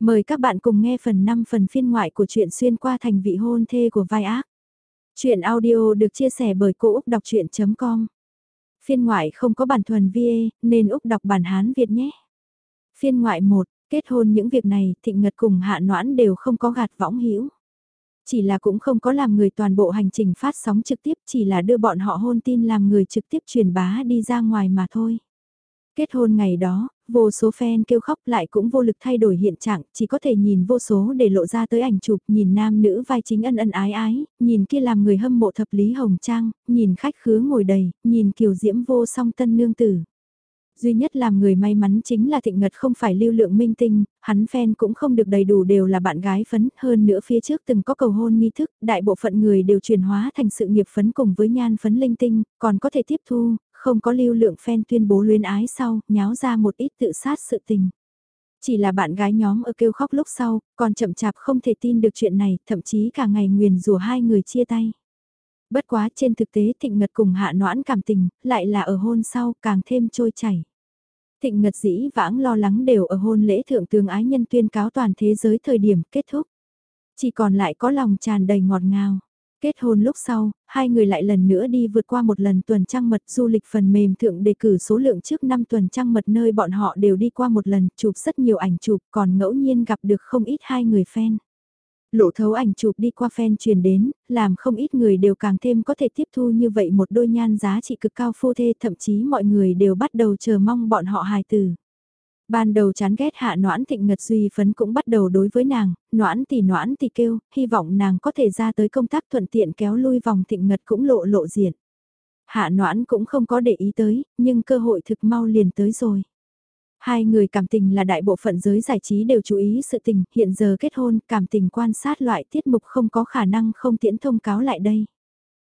Mời các bạn cùng nghe phần 5 phần phiên ngoại của truyện xuyên qua thành vị hôn thê của vai ác. Chuyện audio được chia sẻ bởi Cô Úc Đọc Chuyện.com Phiên ngoại không có bản thuần VA nên Úc đọc bản Hán Việt nhé. Phiên ngoại 1, kết hôn những việc này Thịnh Ngật cùng Hạ Noãn đều không có gạt võng hữu Chỉ là cũng không có làm người toàn bộ hành trình phát sóng trực tiếp chỉ là đưa bọn họ hôn tin làm người trực tiếp truyền bá đi ra ngoài mà thôi. Kết hôn ngày đó, vô số fan kêu khóc lại cũng vô lực thay đổi hiện trạng, chỉ có thể nhìn vô số để lộ ra tới ảnh chụp, nhìn nam nữ vai chính ân ân ái ái, nhìn kia làm người hâm mộ thập lý hồng trang, nhìn khách khứa ngồi đầy, nhìn kiều diễm vô song tân nương tử. Duy nhất làm người may mắn chính là thịnh ngật không phải lưu lượng minh tinh, hắn fan cũng không được đầy đủ đều là bạn gái phấn, hơn nữa phía trước từng có cầu hôn nghi thức, đại bộ phận người đều chuyển hóa thành sự nghiệp phấn cùng với nhan phấn linh tinh, còn có thể tiếp thu, không có lưu lượng fan tuyên bố luyến ái sau, nháo ra một ít tự sát sự tình. Chỉ là bạn gái nhóm ở kêu khóc lúc sau, còn chậm chạp không thể tin được chuyện này, thậm chí cả ngày nguyền rủa hai người chia tay. Bất quá trên thực tế thịnh ngật cùng hạ noãn cảm tình, lại là ở hôn sau càng thêm trôi chảy. Thịnh ngật dĩ vãng lo lắng đều ở hôn lễ thượng tướng ái nhân tuyên cáo toàn thế giới thời điểm kết thúc. Chỉ còn lại có lòng tràn đầy ngọt ngào. Kết hôn lúc sau, hai người lại lần nữa đi vượt qua một lần tuần trăng mật du lịch phần mềm thượng đề cử số lượng trước năm tuần trăng mật nơi bọn họ đều đi qua một lần, chụp rất nhiều ảnh chụp còn ngẫu nhiên gặp được không ít hai người fan. Lộ thấu ảnh chụp đi qua fan truyền đến, làm không ít người đều càng thêm có thể tiếp thu như vậy một đôi nhan giá trị cực cao phu thê thậm chí mọi người đều bắt đầu chờ mong bọn họ hài tử. Ban đầu chán ghét hạ noãn thịnh ngật duy phấn cũng bắt đầu đối với nàng, noãn thì noãn thì kêu, hy vọng nàng có thể ra tới công tác thuận tiện kéo lui vòng thịnh ngật cũng lộ lộ diện. Hạ noãn cũng không có để ý tới, nhưng cơ hội thực mau liền tới rồi. Hai người cảm tình là đại bộ phận giới giải trí đều chú ý sự tình, hiện giờ kết hôn, cảm tình quan sát loại tiết mục không có khả năng không tiễn thông cáo lại đây.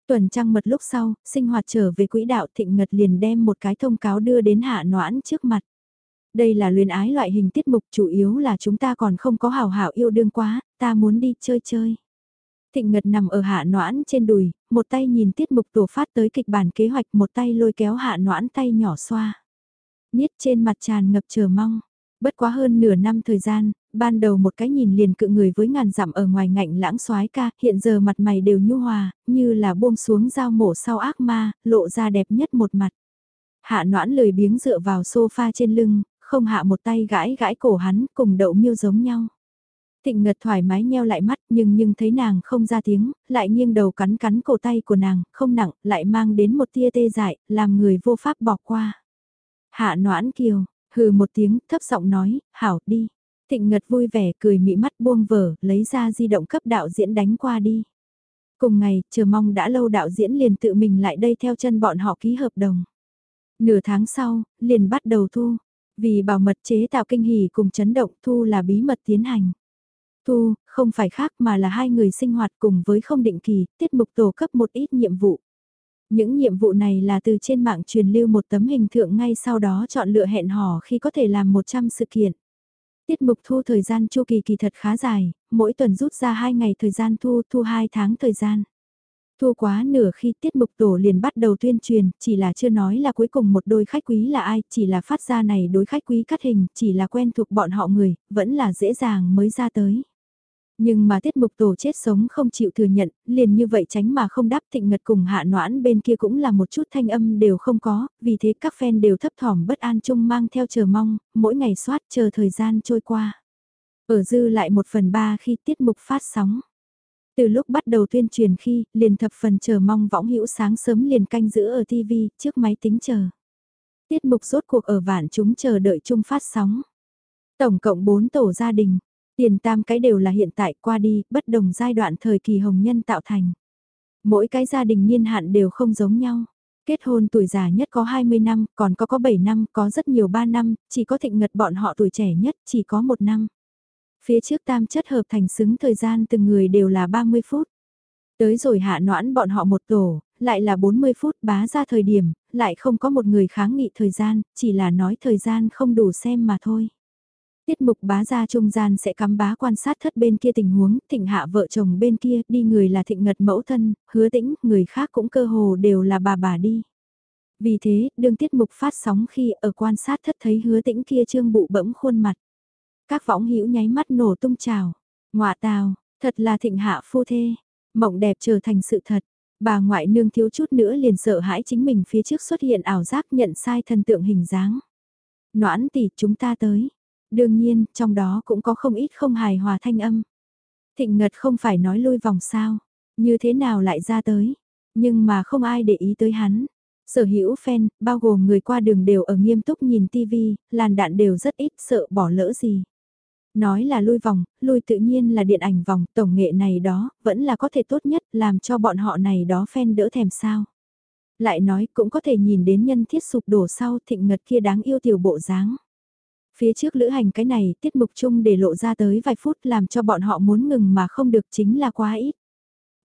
Tuần trăng mật lúc sau, sinh hoạt trở về quỹ đạo thịnh ngật liền đem một cái thông cáo đưa đến hạ noãn trước mặt. Đây là luyến ái loại hình tiết mục chủ yếu là chúng ta còn không có hào hảo yêu đương quá, ta muốn đi chơi chơi. Thịnh Ngật nằm ở hạ noãn trên đùi, một tay nhìn tiết mục tổ phát tới kịch bản kế hoạch một tay lôi kéo hạ noãn tay nhỏ xoa. Niết trên mặt tràn ngập chờ mong. Bất quá hơn nửa năm thời gian, ban đầu một cái nhìn liền cự người với ngàn dặm ở ngoài ngạnh lãng soái ca, hiện giờ mặt mày đều nhu hòa, như là buông xuống dao mổ sau ác ma, lộ ra đẹp nhất một mặt. Hạ noãn lười biếng dựa vào sofa trên lưng, không hạ một tay gãi gãi cổ hắn cùng đậu miêu giống nhau. Thịnh ngật thoải mái nheo lại mắt nhưng nhưng thấy nàng không ra tiếng, lại nghiêng đầu cắn cắn cổ tay của nàng, không nặng, lại mang đến một tia tê dại, làm người vô pháp bỏ qua. Hạ noãn kiều, hừ một tiếng, thấp giọng nói, hảo, đi. Thịnh ngật vui vẻ cười mị mắt buông vở, lấy ra di động cấp đạo diễn đánh qua đi. Cùng ngày, chờ mong đã lâu đạo diễn liền tự mình lại đây theo chân bọn họ ký hợp đồng. Nửa tháng sau, liền bắt đầu thu, vì bảo mật chế tạo kinh hỉ cùng chấn động Thu là bí mật tiến hành. Thu, không phải khác mà là hai người sinh hoạt cùng với không định kỳ, tiết mục tổ cấp một ít nhiệm vụ. Những nhiệm vụ này là từ trên mạng truyền lưu một tấm hình thượng ngay sau đó chọn lựa hẹn hò khi có thể làm 100 sự kiện. Tiết mục thu thời gian chu kỳ kỳ thật khá dài, mỗi tuần rút ra 2 ngày thời gian thu, thu 2 tháng thời gian. Thua quá nửa khi tiết mục tổ liền bắt đầu tuyên truyền, chỉ là chưa nói là cuối cùng một đôi khách quý là ai, chỉ là phát ra này đối khách quý cắt hình, chỉ là quen thuộc bọn họ người, vẫn là dễ dàng mới ra tới. Nhưng mà tiết mục tổ chết sống không chịu thừa nhận, liền như vậy tránh mà không đáp thịnh ngật cùng hạ noãn bên kia cũng là một chút thanh âm đều không có, vì thế các fan đều thấp thỏm bất an chung mang theo chờ mong, mỗi ngày soát chờ thời gian trôi qua. Ở dư lại một phần ba khi tiết mục phát sóng. Từ lúc bắt đầu tuyên truyền khi, liền thập phần chờ mong võng hữu sáng sớm liền canh giữ ở TV, trước máy tính chờ. Tiết mục rốt cuộc ở vạn chúng chờ đợi chung phát sóng. Tổng cộng 4 tổ gia đình, tiền tam cái đều là hiện tại qua đi, bất đồng giai đoạn thời kỳ hồng nhân tạo thành. Mỗi cái gia đình niên hạn đều không giống nhau. Kết hôn tuổi già nhất có 20 năm, còn có có 7 năm, có rất nhiều 3 năm, chỉ có thịnh ngật bọn họ tuổi trẻ nhất, chỉ có 1 năm. Phía trước tam chất hợp thành xứng thời gian từng người đều là 30 phút. Tới rồi hạ noãn bọn họ một tổ, lại là 40 phút bá ra thời điểm, lại không có một người kháng nghị thời gian, chỉ là nói thời gian không đủ xem mà thôi. Tiết mục bá ra trung gian sẽ cắm bá quan sát thất bên kia tình huống, thịnh hạ vợ chồng bên kia, đi người là thịnh ngật mẫu thân, hứa tĩnh, người khác cũng cơ hồ đều là bà bà đi. Vì thế, đương tiết mục phát sóng khi ở quan sát thất thấy hứa tĩnh kia trương bụ bẫm khuôn mặt. Các võng hữu nháy mắt nổ tung trào. Ngoạ tào, thật là thịnh hạ phu thê. Mộng đẹp trở thành sự thật. Bà ngoại nương thiếu chút nữa liền sợ hãi chính mình phía trước xuất hiện ảo giác nhận sai thần tượng hình dáng. Noãn tỷ chúng ta tới. Đương nhiên, trong đó cũng có không ít không hài hòa thanh âm. Thịnh Ngật không phải nói lui vòng sao, như thế nào lại ra tới, nhưng mà không ai để ý tới hắn. Sở hữu fan, bao gồm người qua đường đều ở nghiêm túc nhìn TV, làn đạn đều rất ít sợ bỏ lỡ gì. Nói là lui vòng, lui tự nhiên là điện ảnh vòng, tổng nghệ này đó, vẫn là có thể tốt nhất, làm cho bọn họ này đó fan đỡ thèm sao. Lại nói cũng có thể nhìn đến nhân thiết sụp đổ sau thịnh ngật kia đáng yêu tiểu bộ dáng. Phía trước lữ hành cái này tiết mục chung để lộ ra tới vài phút làm cho bọn họ muốn ngừng mà không được chính là quá ít.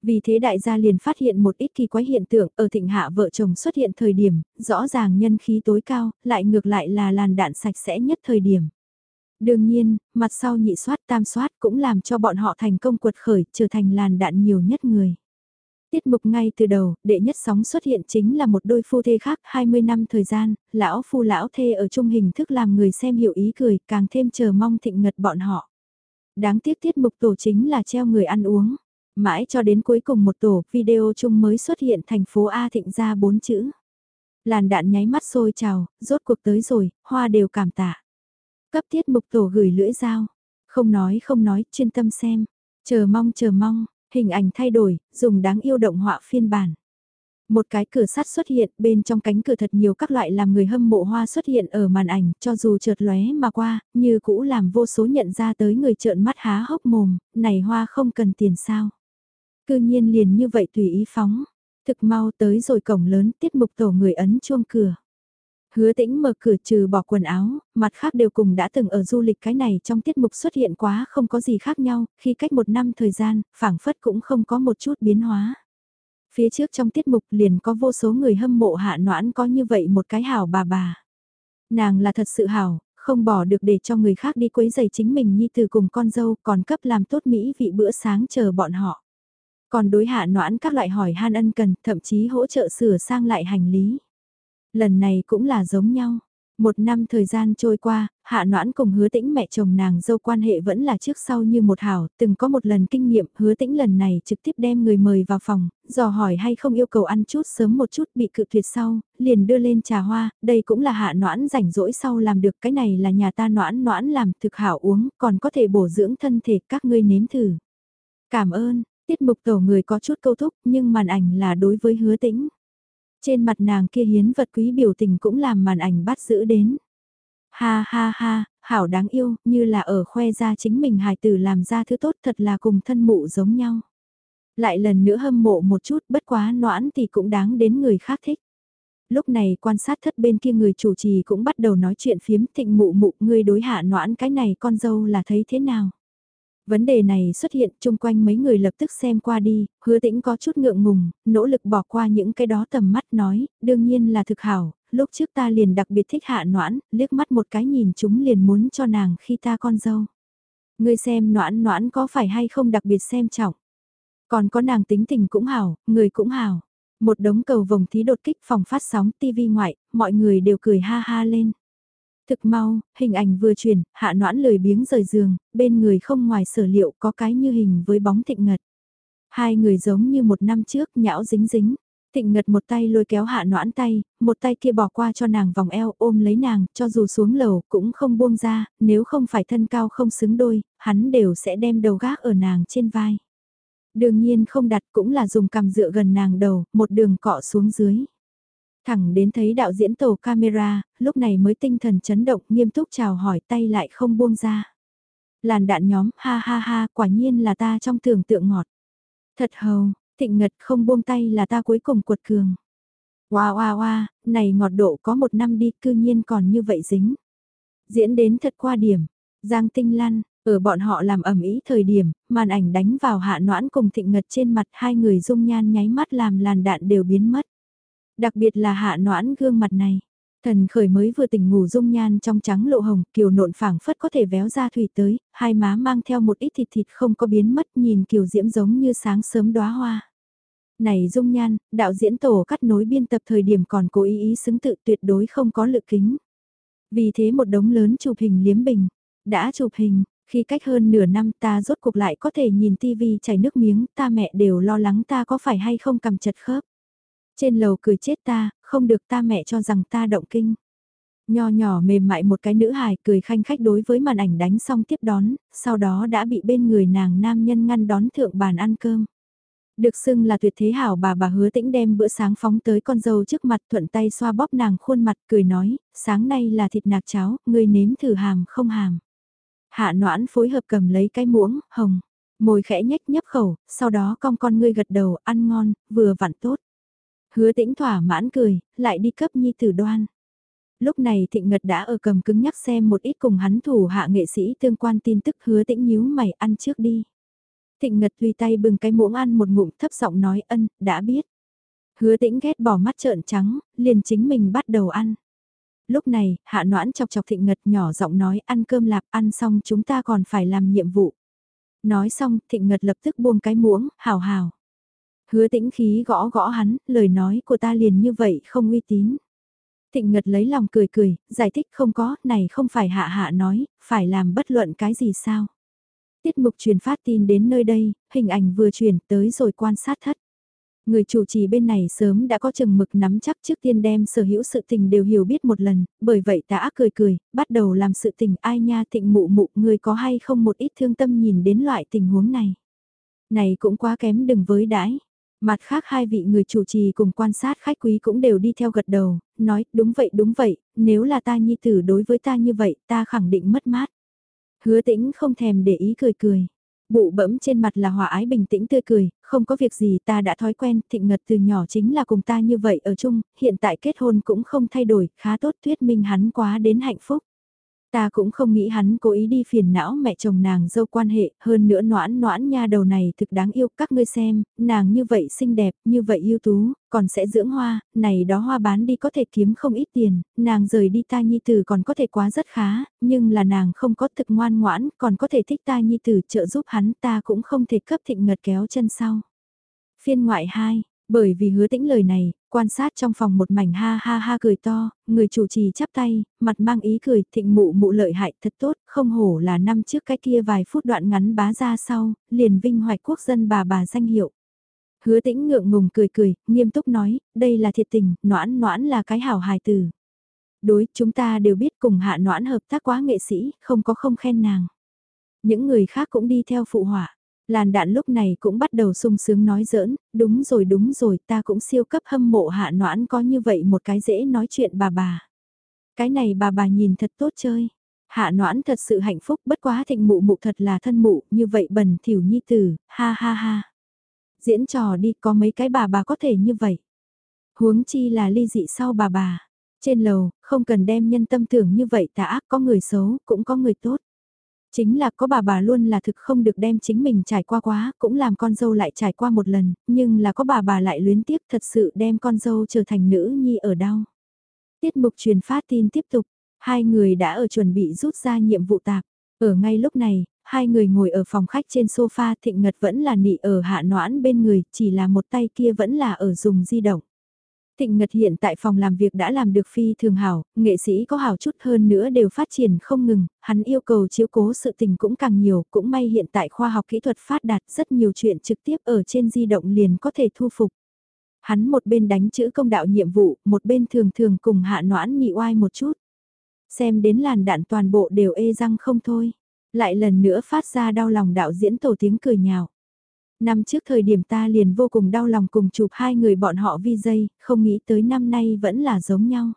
Vì thế đại gia liền phát hiện một ít kỳ quái hiện tượng ở thịnh hạ vợ chồng xuất hiện thời điểm, rõ ràng nhân khí tối cao, lại ngược lại là làn đạn sạch sẽ nhất thời điểm. Đương nhiên, mặt sau nhị soát tam soát cũng làm cho bọn họ thành công quật khởi trở thành làn đạn nhiều nhất người. Tiết mục ngay từ đầu, đệ nhất sóng xuất hiện chính là một đôi phu thê khác 20 năm thời gian, lão phu lão thê ở chung hình thức làm người xem hiểu ý cười, càng thêm chờ mong thịnh ngật bọn họ. Đáng tiếc tiết mục tổ chính là treo người ăn uống. Mãi cho đến cuối cùng một tổ video chung mới xuất hiện thành phố A thịnh ra bốn chữ. Làn đạn nháy mắt sôi trào, rốt cuộc tới rồi, hoa đều cảm tạ. Cấp tiết mục tổ gửi lưỡi dao. Không nói không nói, chuyên tâm xem. Chờ mong chờ mong, hình ảnh thay đổi, dùng đáng yêu động họa phiên bản. Một cái cửa sắt xuất hiện, bên trong cánh cửa thật nhiều các loại làm người hâm mộ hoa xuất hiện ở màn ảnh, cho dù chợt lóe mà qua, như cũ làm vô số nhận ra tới người trợn mắt há hốc mồm, này hoa không cần tiền sao. Cư nhiên liền như vậy tùy ý phóng, thực mau tới rồi cổng lớn tiết mục tổ người ấn chuông cửa. Hứa tĩnh mở cửa trừ bỏ quần áo, mặt khác đều cùng đã từng ở du lịch cái này trong tiết mục xuất hiện quá không có gì khác nhau, khi cách một năm thời gian, phảng phất cũng không có một chút biến hóa. Phía trước trong tiết mục liền có vô số người hâm mộ hạ noãn có như vậy một cái hảo bà bà. Nàng là thật sự hảo, không bỏ được để cho người khác đi quấy giày chính mình như từ cùng con dâu còn cấp làm tốt mỹ vị bữa sáng chờ bọn họ. Còn đối hạ noãn các loại hỏi han ân cần, thậm chí hỗ trợ sửa sang lại hành lý. Lần này cũng là giống nhau. Một năm thời gian trôi qua, hạ noãn cùng hứa tĩnh mẹ chồng nàng dâu quan hệ vẫn là trước sau như một hảo, từng có một lần kinh nghiệm hứa tĩnh lần này trực tiếp đem người mời vào phòng, dò hỏi hay không yêu cầu ăn chút sớm một chút bị cự tuyệt sau, liền đưa lên trà hoa, đây cũng là hạ noãn rảnh rỗi sau làm được cái này là nhà ta noãn noãn làm thực hảo uống, còn có thể bổ dưỡng thân thể các ngươi nếm thử. Cảm ơn, tiết mục tổ người có chút câu thúc nhưng màn ảnh là đối với hứa tĩnh. Trên mặt nàng kia hiến vật quý biểu tình cũng làm màn ảnh bắt giữ đến. Ha ha ha, hảo đáng yêu, như là ở khoe ra chính mình hài tử làm ra thứ tốt thật là cùng thân mụ giống nhau. Lại lần nữa hâm mộ một chút bất quá noãn thì cũng đáng đến người khác thích. Lúc này quan sát thất bên kia người chủ trì cũng bắt đầu nói chuyện phiếm thịnh mụ mụ ngươi đối hạ noãn cái này con dâu là thấy thế nào. Vấn đề này xuất hiện chung quanh mấy người lập tức xem qua đi, hứa tĩnh có chút ngượng ngùng, nỗ lực bỏ qua những cái đó tầm mắt nói, đương nhiên là thực hảo, lúc trước ta liền đặc biệt thích hạ noãn, liếc mắt một cái nhìn chúng liền muốn cho nàng khi ta con dâu. Ngươi xem noãn noãn có phải hay không đặc biệt xem trọng. Còn có nàng tính tình cũng hảo, người cũng hảo. Một đống cầu vồng thí đột kích phòng phát sóng tivi ngoại, mọi người đều cười ha ha lên. Thực mau, hình ảnh vừa chuyển, hạ noãn lười biếng rời giường, bên người không ngoài sở liệu có cái như hình với bóng thịnh ngật. Hai người giống như một năm trước nhão dính dính. Thịnh ngật một tay lôi kéo hạ noãn tay, một tay kia bỏ qua cho nàng vòng eo ôm lấy nàng, cho dù xuống lầu cũng không buông ra, nếu không phải thân cao không xứng đôi, hắn đều sẽ đem đầu gác ở nàng trên vai. Đương nhiên không đặt cũng là dùng cầm dựa gần nàng đầu, một đường cọ xuống dưới. Thẳng đến thấy đạo diễn tổ camera, lúc này mới tinh thần chấn động nghiêm túc chào hỏi tay lại không buông ra. Làn đạn nhóm, ha ha ha, quả nhiên là ta trong tưởng tượng ngọt. Thật hầu, thịnh ngật không buông tay là ta cuối cùng cuột cường. Wow wow wow, này ngọt độ có một năm đi, cư nhiên còn như vậy dính. Diễn đến thật qua điểm, Giang Tinh Lăn, ở bọn họ làm ẩm ý thời điểm, màn ảnh đánh vào hạ noãn cùng thịnh ngật trên mặt hai người dung nhan nháy mắt làm làn đạn đều biến mất. Đặc biệt là hạ noãn gương mặt này. Thần khởi mới vừa tỉnh ngủ dung nhan trong trắng lộ hồng, kiều nộn phảng phất có thể véo ra thủy tới, hai má mang theo một ít thịt thịt không có biến mất nhìn kiều diễm giống như sáng sớm đóa hoa. Này dung nhan, đạo diễn tổ cắt nối biên tập thời điểm còn cố ý ý xứng tự tuyệt đối không có lự kính. Vì thế một đống lớn chụp hình liếm bình, Đã chụp hình, khi cách hơn nửa năm ta rốt cuộc lại có thể nhìn tivi chảy nước miếng, ta mẹ đều lo lắng ta có phải hay không cầm chật khớp. Trên lầu cười chết ta, không được ta mẹ cho rằng ta động kinh. Nho nhỏ mềm mại một cái nữ hài cười khanh khách đối với màn ảnh đánh xong tiếp đón, sau đó đã bị bên người nàng nam nhân ngăn đón thượng bàn ăn cơm. Được xưng là tuyệt thế hảo bà bà hứa tĩnh đem bữa sáng phóng tới con dâu trước mặt thuận tay xoa bóp nàng khuôn mặt cười nói, sáng nay là thịt nạc cháo, ngươi nếm thử hàm không hàm. Hạ noãn phối hợp cầm lấy cái muỗng, hồng, môi khẽ nhếch nhấp khẩu, sau đó cong con ngươi gật đầu, ăn ngon, vừa vặn tốt. Hứa tĩnh thỏa mãn cười, lại đi cấp nhi tử đoan. Lúc này Thịnh Ngật đã ở cầm cứng nhắc xem một ít cùng hắn thủ hạ nghệ sĩ tương quan tin tức hứa tĩnh nhíu mày ăn trước đi. Thịnh Ngật tùy tay bừng cái muỗng ăn một ngụm thấp giọng nói ân, đã biết. Hứa tĩnh ghét bỏ mắt trợn trắng, liền chính mình bắt đầu ăn. Lúc này, hạ noãn chọc chọc thịnh ngật nhỏ giọng nói ăn cơm lạp ăn xong chúng ta còn phải làm nhiệm vụ. Nói xong, thịnh ngật lập tức buông cái muỗng, hào hào. Hứa tĩnh khí gõ gõ hắn, lời nói của ta liền như vậy không uy tín. Thịnh Ngật lấy lòng cười cười, giải thích không có, này không phải hạ hạ nói, phải làm bất luận cái gì sao. Tiết mục truyền phát tin đến nơi đây, hình ảnh vừa truyền tới rồi quan sát thất. Người chủ trì bên này sớm đã có chừng mực nắm chắc trước tiên đem sở hữu sự tình đều hiểu biết một lần, bởi vậy đã cười cười, bắt đầu làm sự tình ai nha thịnh mụ mụ người có hay không một ít thương tâm nhìn đến loại tình huống này. Này cũng quá kém đừng với đãi. Mặt khác hai vị người chủ trì cùng quan sát khách quý cũng đều đi theo gật đầu, nói đúng vậy đúng vậy, nếu là ta nhi tử đối với ta như vậy ta khẳng định mất mát. Hứa tĩnh không thèm để ý cười cười. Bụ bẫm trên mặt là hòa ái bình tĩnh tươi cười, không có việc gì ta đã thói quen, thịnh ngật từ nhỏ chính là cùng ta như vậy ở chung, hiện tại kết hôn cũng không thay đổi, khá tốt thuyết minh hắn quá đến hạnh phúc. Ta cũng không nghĩ hắn cố ý đi phiền não mẹ chồng nàng dâu quan hệ, hơn nữa noãn noãn nha đầu này thực đáng yêu các ngươi xem, nàng như vậy xinh đẹp, như vậy ưu tú, còn sẽ dưỡng hoa, này đó hoa bán đi có thể kiếm không ít tiền, nàng rời đi ta nhi tử còn có thể quá rất khá, nhưng là nàng không có thực ngoan ngoãn, còn có thể thích ta nhi tử trợ giúp hắn ta cũng không thể cấp thịnh ngật kéo chân sau. Phiên ngoại 2 bởi vì hứa tĩnh lời này, quan sát trong phòng một mảnh ha ha ha cười to, người chủ trì chắp tay, mặt mang ý cười, thịnh mụ mụ lợi hại thật tốt, không hổ là năm trước cái kia vài phút đoạn ngắn bá ra sau, liền vinh hoạch quốc dân bà bà danh hiệu. Hứa tĩnh ngượng ngùng cười cười, nghiêm túc nói, đây là thiệt tình, noãn noãn là cái hảo hài từ. Đối, chúng ta đều biết cùng hạ noãn hợp tác quá nghệ sĩ, không có không khen nàng. Những người khác cũng đi theo phụ họa. Làn đạn lúc này cũng bắt đầu sung sướng nói giỡn, đúng rồi đúng rồi ta cũng siêu cấp hâm mộ hạ noãn có như vậy một cái dễ nói chuyện bà bà. Cái này bà bà nhìn thật tốt chơi. Hạ noãn thật sự hạnh phúc bất quá thịnh mụ mụ thật là thân mụ, như vậy bẩn thỉu nhi tử, ha ha ha. Diễn trò đi có mấy cái bà bà có thể như vậy. Huống chi là ly dị sau bà bà. Trên lầu, không cần đem nhân tâm tưởng như vậy tà ác có người xấu, cũng có người tốt. Chính là có bà bà luôn là thực không được đem chính mình trải qua quá, cũng làm con dâu lại trải qua một lần, nhưng là có bà bà lại luyến tiếc thật sự đem con dâu trở thành nữ nhi ở đau. Tiết mục truyền phát tin tiếp tục, hai người đã ở chuẩn bị rút ra nhiệm vụ tạp. Ở ngay lúc này, hai người ngồi ở phòng khách trên sofa thịnh ngật vẫn là nị ở hạ noãn bên người, chỉ là một tay kia vẫn là ở dùng di động. Thịnh Ngật hiện tại phòng làm việc đã làm được phi thường hảo, nghệ sĩ có hảo chút hơn nữa đều phát triển không ngừng, hắn yêu cầu chiếu cố sự tình cũng càng nhiều, cũng may hiện tại khoa học kỹ thuật phát đạt rất nhiều chuyện trực tiếp ở trên di động liền có thể thu phục. Hắn một bên đánh chữ công đạo nhiệm vụ, một bên thường thường cùng hạ noãn nhị oai một chút. Xem đến làn đạn toàn bộ đều ê răng không thôi. Lại lần nữa phát ra đau lòng đạo diễn tổ tiếng cười nhào. Năm trước thời điểm ta liền vô cùng đau lòng cùng chụp hai người bọn họ vi dây, không nghĩ tới năm nay vẫn là giống nhau.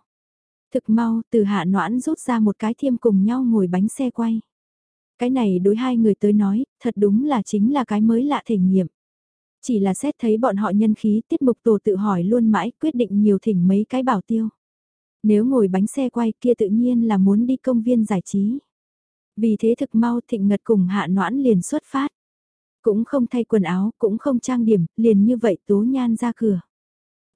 Thực mau, từ hạ noãn rút ra một cái thiêm cùng nhau ngồi bánh xe quay. Cái này đối hai người tới nói, thật đúng là chính là cái mới lạ thể nghiệm. Chỉ là xét thấy bọn họ nhân khí tiết mục tổ tự hỏi luôn mãi quyết định nhiều thỉnh mấy cái bảo tiêu. Nếu ngồi bánh xe quay kia tự nhiên là muốn đi công viên giải trí. Vì thế thực mau thịnh ngật cùng hạ noãn liền xuất phát. Cũng không thay quần áo, cũng không trang điểm, liền như vậy tố nhan ra cửa.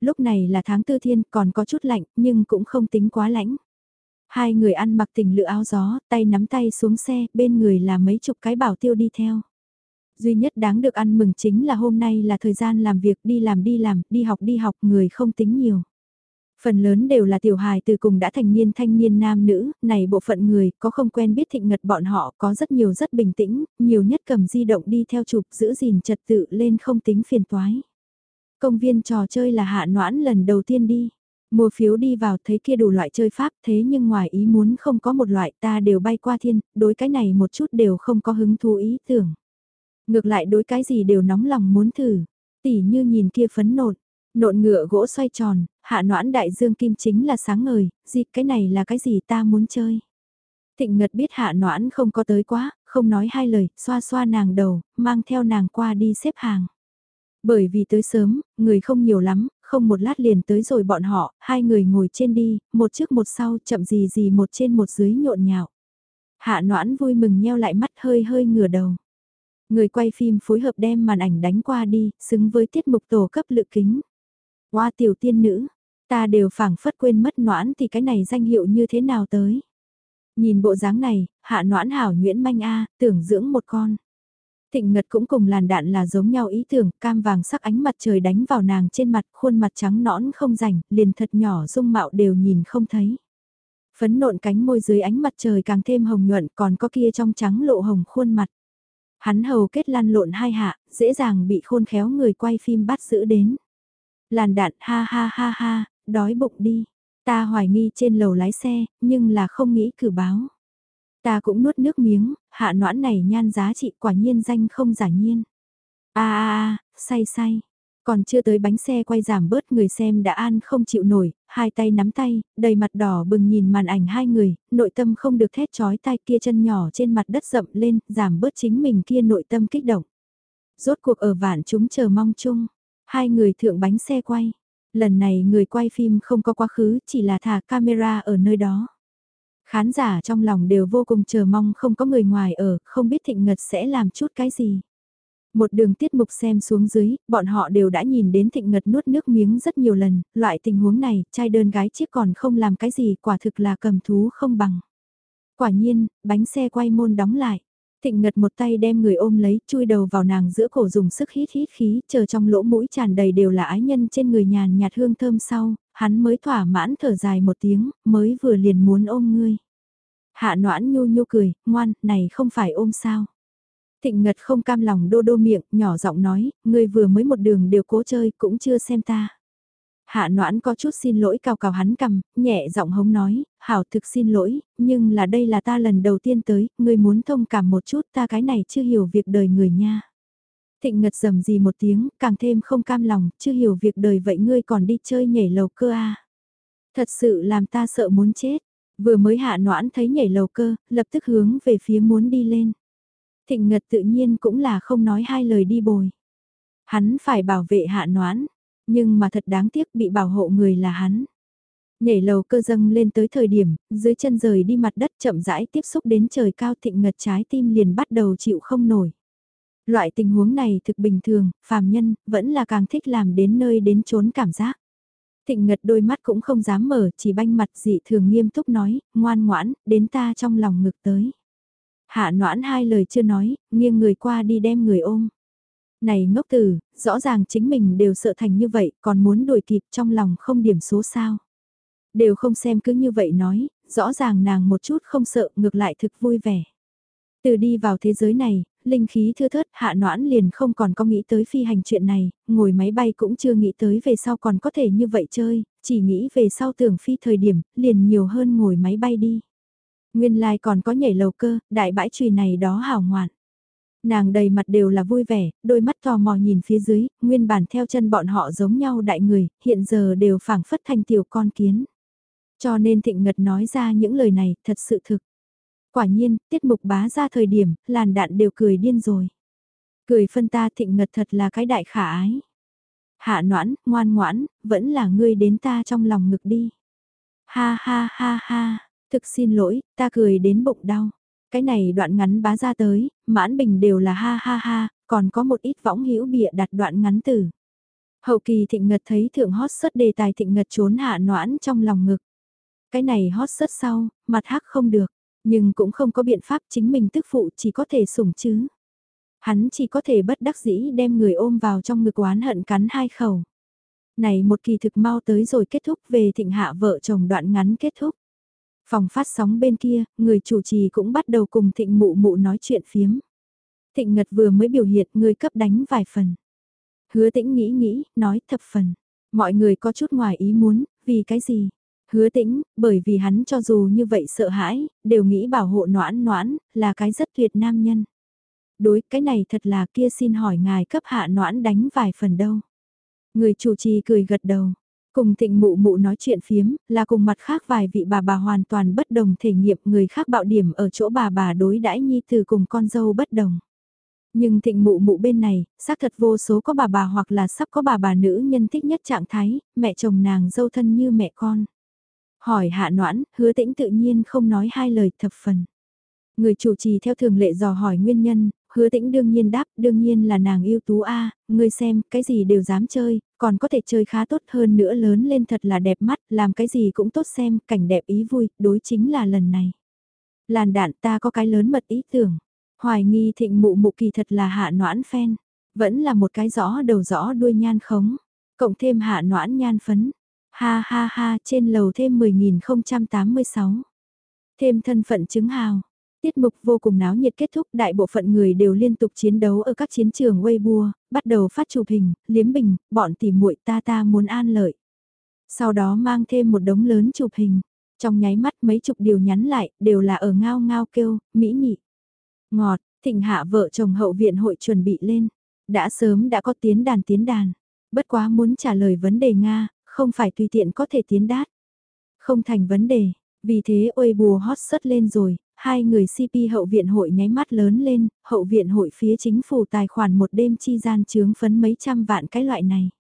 Lúc này là tháng tư thiên còn có chút lạnh nhưng cũng không tính quá lạnh. Hai người ăn mặc tình lựa áo gió, tay nắm tay xuống xe, bên người là mấy chục cái bảo tiêu đi theo. Duy nhất đáng được ăn mừng chính là hôm nay là thời gian làm việc đi làm đi làm, đi học đi học người không tính nhiều. Phần lớn đều là tiểu hài từ cùng đã thành niên thanh niên nam nữ, này bộ phận người có không quen biết thịnh ngật bọn họ có rất nhiều rất bình tĩnh, nhiều nhất cầm di động đi theo chụp giữ gìn trật tự lên không tính phiền toái. Công viên trò chơi là hạ noãn lần đầu tiên đi. Mua phiếu đi vào thấy kia đủ loại chơi pháp thế nhưng ngoài ý muốn không có một loại ta đều bay qua thiên, đối cái này một chút đều không có hứng thú ý tưởng. Ngược lại đối cái gì đều nóng lòng muốn thử, tỉ như nhìn kia phấn nộn, nộn ngựa gỗ xoay tròn, hạ noãn đại dương kim chính là sáng ngời, dịp cái này là cái gì ta muốn chơi. Thịnh Ngật biết hạ noãn không có tới quá, không nói hai lời, xoa xoa nàng đầu, mang theo nàng qua đi xếp hàng. Bởi vì tới sớm, người không nhiều lắm, không một lát liền tới rồi bọn họ, hai người ngồi trên đi, một trước một sau, chậm gì gì một trên một dưới nhộn nhạo. Hạ noãn vui mừng nheo lại mắt hơi hơi ngửa đầu. Người quay phim phối hợp đem màn ảnh đánh qua đi, xứng với tiết mục tổ cấp lự kính. Hoa tiểu tiên nữ, ta đều phảng phất quên mất noãn thì cái này danh hiệu như thế nào tới. Nhìn bộ dáng này, hạ noãn hảo Nguyễn Manh A, tưởng dưỡng một con. Thịnh Ngật cũng cùng làn đạn là giống nhau ý tưởng, cam vàng sắc ánh mặt trời đánh vào nàng trên mặt, khuôn mặt trắng nõn không rảnh, liền thật nhỏ dung mạo đều nhìn không thấy. Phấn nộn cánh môi dưới ánh mặt trời càng thêm hồng nhuận, còn có kia trong trắng lộ hồng khuôn mặt. Hắn hầu kết lăn lộn hai hạ, dễ dàng bị khôn khéo người quay phim bắt giữ đến. Làn đạn ha ha ha ha, đói bụng đi. Ta hoài nghi trên lầu lái xe, nhưng là không nghĩ cử báo. Ta cũng nuốt nước miếng, hạ noãn này nhan giá trị quả nhiên danh không giả nhiên. a a a say say. Còn chưa tới bánh xe quay giảm bớt người xem đã an không chịu nổi, hai tay nắm tay, đầy mặt đỏ bừng nhìn màn ảnh hai người, nội tâm không được thét chói tai kia chân nhỏ trên mặt đất rậm lên, giảm bớt chính mình kia nội tâm kích động. Rốt cuộc ở vạn chúng chờ mong chung, hai người thượng bánh xe quay. Lần này người quay phim không có quá khứ, chỉ là thả camera ở nơi đó. Khán giả trong lòng đều vô cùng chờ mong không có người ngoài ở, không biết Thịnh Ngật sẽ làm chút cái gì. Một đường tiết mục xem xuống dưới, bọn họ đều đã nhìn đến Thịnh Ngật nuốt nước miếng rất nhiều lần, loại tình huống này, trai đơn gái chiếc còn không làm cái gì, quả thực là cầm thú không bằng. Quả nhiên, bánh xe quay môn đóng lại. Thịnh Ngật một tay đem người ôm lấy, chui đầu vào nàng giữa cổ dùng sức hít hít khí, chờ trong lỗ mũi tràn đầy đều là ái nhân trên người nhàn nhạt hương thơm sau, hắn mới thỏa mãn thở dài một tiếng, mới vừa liền muốn ôm ngươi. Hạ noãn nhu nhu cười, ngoan, này không phải ôm sao. Thịnh Ngật không cam lòng đô đô miệng, nhỏ giọng nói, ngươi vừa mới một đường đều cố chơi, cũng chưa xem ta. Hạ noãn có chút xin lỗi cào cào hắn cầm, nhẹ giọng hống nói, hảo thực xin lỗi, nhưng là đây là ta lần đầu tiên tới, ngươi muốn thông cảm một chút ta cái này chưa hiểu việc đời người nha. Thịnh ngật dầm gì một tiếng, càng thêm không cam lòng, chưa hiểu việc đời vậy ngươi còn đi chơi nhảy lầu cơ à. Thật sự làm ta sợ muốn chết, vừa mới hạ noãn thấy nhảy lầu cơ, lập tức hướng về phía muốn đi lên. Thịnh ngật tự nhiên cũng là không nói hai lời đi bồi. Hắn phải bảo vệ hạ noãn, nhưng mà thật đáng tiếc bị bảo hộ người là hắn. Nhảy lầu cơ dâng lên tới thời điểm, dưới chân rời đi mặt đất chậm rãi tiếp xúc đến trời cao thịnh ngật trái tim liền bắt đầu chịu không nổi. Loại tình huống này thực bình thường, phàm nhân, vẫn là càng thích làm đến nơi đến trốn cảm giác. Thịnh ngật đôi mắt cũng không dám mở, chỉ banh mặt dị thường nghiêm túc nói, ngoan ngoãn, đến ta trong lòng ngực tới. Hạ noãn hai lời chưa nói, nghiêng người qua đi đem người ôm. Này ngốc tử, rõ ràng chính mình đều sợ thành như vậy, còn muốn đuổi kịp trong lòng không điểm số sao. Đều không xem cứ như vậy nói, rõ ràng nàng một chút không sợ, ngược lại thực vui vẻ. Từ đi vào thế giới này, linh khí thưa thớt, hạ noãn liền không còn có nghĩ tới phi hành chuyện này, ngồi máy bay cũng chưa nghĩ tới về sau còn có thể như vậy chơi, chỉ nghĩ về sau tưởng phi thời điểm, liền nhiều hơn ngồi máy bay đi. Nguyên lai like còn có nhảy lầu cơ, đại bãi trùy này đó hào ngoạn. Nàng đầy mặt đều là vui vẻ, đôi mắt tò mò nhìn phía dưới, nguyên bản theo chân bọn họ giống nhau đại người, hiện giờ đều phảng phất thành tiểu con kiến. Cho nên thịnh ngật nói ra những lời này thật sự thực. Quả nhiên, tiết mục bá ra thời điểm, làn đạn đều cười điên rồi. Cười phân ta thịnh ngật thật là cái đại khả ái. Hạ noãn, ngoan ngoãn, vẫn là ngươi đến ta trong lòng ngực đi. Ha ha ha ha, thực xin lỗi, ta cười đến bụng đau. Cái này đoạn ngắn bá ra tới, mãn bình đều là ha ha ha, còn có một ít võng hữu bịa đặt đoạn ngắn từ. Hậu kỳ thịnh ngật thấy thượng hot xuất đề tài thịnh ngật trốn hạ noãn trong lòng ngực. Cái này hot xuất sau, mặt hắc không được, nhưng cũng không có biện pháp chính mình tức phụ chỉ có thể sủng chứ. Hắn chỉ có thể bất đắc dĩ đem người ôm vào trong ngực oán hận cắn hai khẩu. Này một kỳ thực mau tới rồi kết thúc về thịnh hạ vợ chồng đoạn ngắn kết thúc. Phòng phát sóng bên kia, người chủ trì cũng bắt đầu cùng thịnh mụ mụ nói chuyện phiếm. Thịnh Ngật vừa mới biểu hiện người cấp đánh vài phần. Hứa tĩnh nghĩ nghĩ, nói thập phần. Mọi người có chút ngoài ý muốn, vì cái gì? Hứa tĩnh, bởi vì hắn cho dù như vậy sợ hãi, đều nghĩ bảo hộ noãn noãn, là cái rất tuyệt nam nhân. Đối cái này thật là kia xin hỏi ngài cấp hạ noãn đánh vài phần đâu. Người chủ trì cười gật đầu. Cùng thịnh mụ mụ nói chuyện phiếm, là cùng mặt khác vài vị bà bà hoàn toàn bất đồng thể nghiệm người khác bạo điểm ở chỗ bà bà đối đãi nhi từ cùng con dâu bất đồng. Nhưng thịnh mụ mụ bên này, xác thật vô số có bà bà hoặc là sắp có bà bà nữ nhân thích nhất trạng thái, mẹ chồng nàng dâu thân như mẹ con. Hỏi hạ noãn, hứa tĩnh tự nhiên không nói hai lời thập phần. Người chủ trì theo thường lệ dò hỏi nguyên nhân, hứa tĩnh đương nhiên đáp, đương nhiên là nàng yêu tú a ngươi xem, cái gì đều dám chơi, còn có thể chơi khá tốt hơn nữa lớn lên thật là đẹp mắt, làm cái gì cũng tốt xem, cảnh đẹp ý vui, đối chính là lần này. Làn đạn ta có cái lớn mật ý tưởng, hoài nghi thịnh mụ mụ kỳ thật là hạ noãn phen, vẫn là một cái rõ đầu rõ đuôi nhan khống, cộng thêm hạ noãn nhan phấn, Ha ha ha, trên lầu thêm 10.086. Thêm thân phận chứng hào. Tiết mục vô cùng náo nhiệt kết thúc, đại bộ phận người đều liên tục chiến đấu ở các chiến trường Weibo, bắt đầu phát chụp hình, liếm bình, bọn tỉ muội ta ta muốn an lợi. Sau đó mang thêm một đống lớn chụp hình, trong nháy mắt mấy chục điều nhắn lại, đều là ở ngao ngao kêu, mỹ nhị. Ngọt, thịnh hạ vợ chồng hậu viện hội chuẩn bị lên, đã sớm đã có tiến đàn tiến đàn. Bất quá muốn trả lời vấn đề Nga, không phải tùy tiện có thể tiến đát. Không thành vấn đề, vì thế ôi bùa hot sất lên rồi, hai người CP hậu viện hội nháy mắt lớn lên, hậu viện hội phía chính phủ tài khoản một đêm chi gian chướng phấn mấy trăm vạn cái loại này.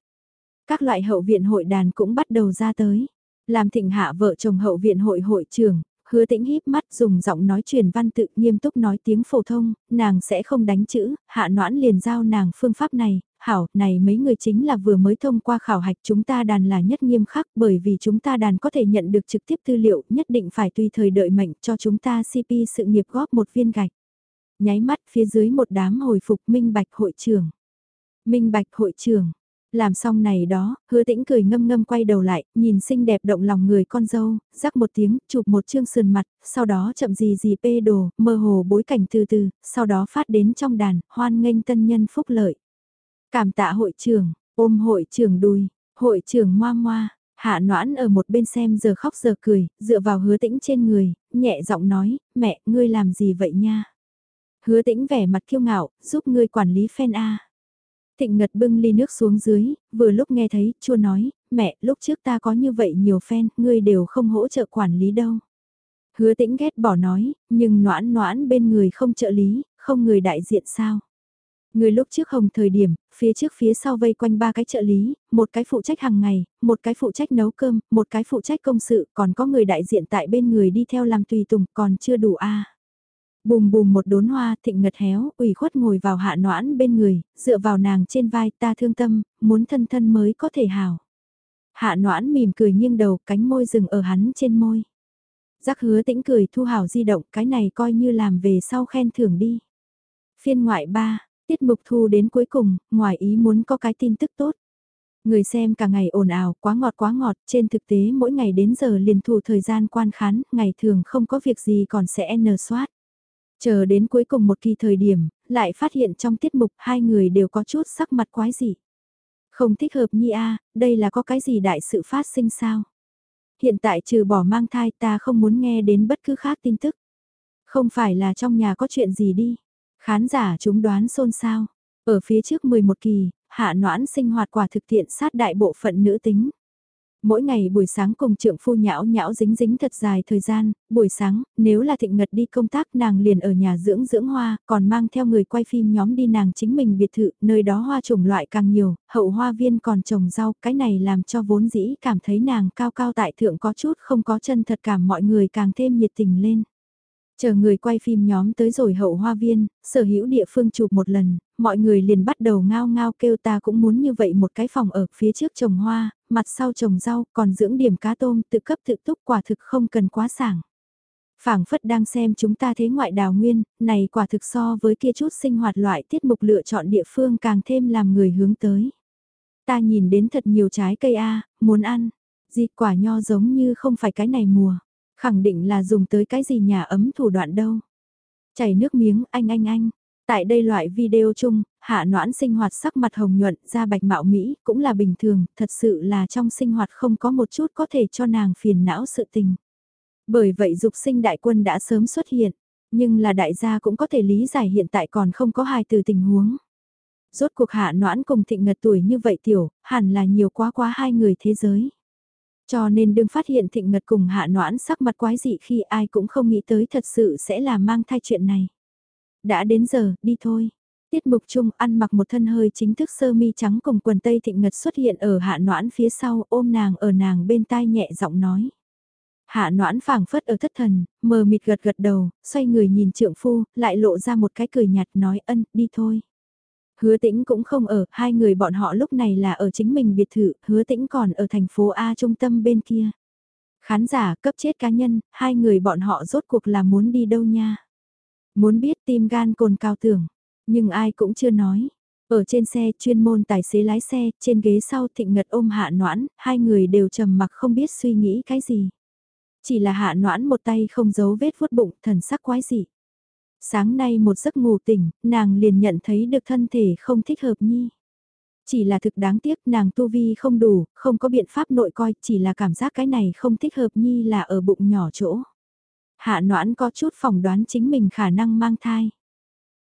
Các loại hậu viện hội đàn cũng bắt đầu ra tới. Làm thịnh hạ vợ chồng hậu viện hội hội trưởng, hứa tĩnh híp mắt dùng giọng nói truyền văn tự nghiêm túc nói tiếng phổ thông, nàng sẽ không đánh chữ, hạ noãn liền giao nàng phương pháp này, hảo, này mấy người chính là vừa mới thông qua khảo hạch chúng ta đàn là nhất nghiêm khắc bởi vì chúng ta đàn có thể nhận được trực tiếp tư liệu nhất định phải tùy thời đợi mệnh cho chúng ta CP sự nghiệp góp một viên gạch. Nháy mắt phía dưới một đám hồi phục minh bạch hội trưởng. Minh bạch hội trưởng. Làm xong này đó, hứa tĩnh cười ngâm ngâm quay đầu lại, nhìn xinh đẹp động lòng người con dâu, rắc một tiếng, chụp một chương sườn mặt, sau đó chậm gì gì pê đồ, mơ hồ bối cảnh từ từ, sau đó phát đến trong đàn, hoan nghênh tân nhân phúc lợi. Cảm tạ hội trưởng, ôm hội trưởng đùi, hội trưởng moa moa, hạ noãn ở một bên xem giờ khóc giờ cười, dựa vào hứa tĩnh trên người, nhẹ giọng nói, mẹ, ngươi làm gì vậy nha? Hứa tĩnh vẻ mặt kiêu ngạo, giúp ngươi quản lý fan A. Thịnh Ngật bưng ly nước xuống dưới, vừa lúc nghe thấy, chua nói, mẹ, lúc trước ta có như vậy nhiều fan, ngươi đều không hỗ trợ quản lý đâu. Hứa tĩnh ghét bỏ nói, nhưng noãn noãn bên người không trợ lý, không người đại diện sao. Người lúc trước hồng thời điểm, phía trước phía sau vây quanh ba cái trợ lý, một cái phụ trách hàng ngày, một cái phụ trách nấu cơm, một cái phụ trách công sự, còn có người đại diện tại bên người đi theo làm tùy tùng, còn chưa đủ a. Bùm bùm một đốn hoa thịnh ngật héo, ủy khuất ngồi vào hạ noãn bên người, dựa vào nàng trên vai ta thương tâm, muốn thân thân mới có thể hào. Hạ noãn mỉm cười nghiêng đầu, cánh môi rừng ở hắn trên môi. Giác hứa tĩnh cười thu hào di động, cái này coi như làm về sau khen thưởng đi. Phiên ngoại 3, Tiết mục thu đến cuối cùng, ngoài ý muốn có cái tin tức tốt. Người xem cả ngày ồn ào, quá ngọt quá ngọt, trên thực tế mỗi ngày đến giờ liền thủ thời gian quan khán, ngày thường không có việc gì còn sẽ n soát. Chờ đến cuối cùng một kỳ thời điểm, lại phát hiện trong tiết mục hai người đều có chút sắc mặt quái gì. Không thích hợp nhi a đây là có cái gì đại sự phát sinh sao? Hiện tại trừ bỏ mang thai ta không muốn nghe đến bất cứ khác tin tức. Không phải là trong nhà có chuyện gì đi. Khán giả chúng đoán xôn xao. Ở phía trước 11 kỳ, hạ noãn sinh hoạt quả thực tiện sát đại bộ phận nữ tính. Mỗi ngày buổi sáng cùng trượng phu nhão nhão dính dính thật dài thời gian, buổi sáng, nếu là thịnh ngật đi công tác nàng liền ở nhà dưỡng dưỡng hoa, còn mang theo người quay phim nhóm đi nàng chính mình biệt thự, nơi đó hoa chủng loại càng nhiều, hậu hoa viên còn trồng rau, cái này làm cho vốn dĩ cảm thấy nàng cao cao tại thượng có chút không có chân thật cảm mọi người càng thêm nhiệt tình lên. Chờ người quay phim nhóm tới rồi hậu hoa viên, sở hữu địa phương chụp một lần, mọi người liền bắt đầu ngao ngao kêu ta cũng muốn như vậy một cái phòng ở phía trước trồng hoa, mặt sau trồng rau, còn dưỡng điểm cá tôm tự cấp tự túc quả thực không cần quá sảng. phảng phất đang xem chúng ta thế ngoại đào nguyên, này quả thực so với kia chút sinh hoạt loại tiết mục lựa chọn địa phương càng thêm làm người hướng tới. Ta nhìn đến thật nhiều trái cây a, muốn ăn. Di quả nho giống như không phải cái này mùa. Khẳng định là dùng tới cái gì nhà ấm thủ đoạn đâu. Chảy nước miếng anh anh anh. Tại đây loại video chung, hạ noãn sinh hoạt sắc mặt hồng nhuận da bạch mạo Mỹ cũng là bình thường, thật sự là trong sinh hoạt không có một chút có thể cho nàng phiền não sự tình. Bởi vậy dục sinh đại quân đã sớm xuất hiện, nhưng là đại gia cũng có thể lý giải hiện tại còn không có hài từ tình huống. Rốt cuộc hạ noãn cùng thịnh ngật tuổi như vậy tiểu, hẳn là nhiều quá quá hai người thế giới. Cho nên đừng phát hiện thịnh ngật cùng hạ noãn sắc mặt quái dị khi ai cũng không nghĩ tới thật sự sẽ là mang thai chuyện này. Đã đến giờ, đi thôi. Tiết mục chung ăn mặc một thân hơi chính thức sơ mi trắng cùng quần tây thịnh ngật xuất hiện ở hạ noãn phía sau ôm nàng ở nàng bên tai nhẹ giọng nói. Hạ noãn phảng phất ở thất thần, mờ mịt gật gật đầu, xoay người nhìn trượng phu, lại lộ ra một cái cười nhạt nói ân, đi thôi. Hứa tĩnh cũng không ở, hai người bọn họ lúc này là ở chính mình biệt thự, hứa tĩnh còn ở thành phố A trung tâm bên kia. Khán giả cấp chết cá nhân, hai người bọn họ rốt cuộc là muốn đi đâu nha. Muốn biết tim gan cồn cao tưởng, nhưng ai cũng chưa nói. Ở trên xe chuyên môn tài xế lái xe, trên ghế sau thịnh ngật ôm hạ noãn, hai người đều trầm mặc không biết suy nghĩ cái gì. Chỉ là hạ noãn một tay không giấu vết vuốt bụng, thần sắc quái dị. Sáng nay một giấc ngủ tỉnh, nàng liền nhận thấy được thân thể không thích hợp nhi. Chỉ là thực đáng tiếc nàng tu vi không đủ, không có biện pháp nội coi, chỉ là cảm giác cái này không thích hợp nhi là ở bụng nhỏ chỗ. Hạ noãn có chút phỏng đoán chính mình khả năng mang thai.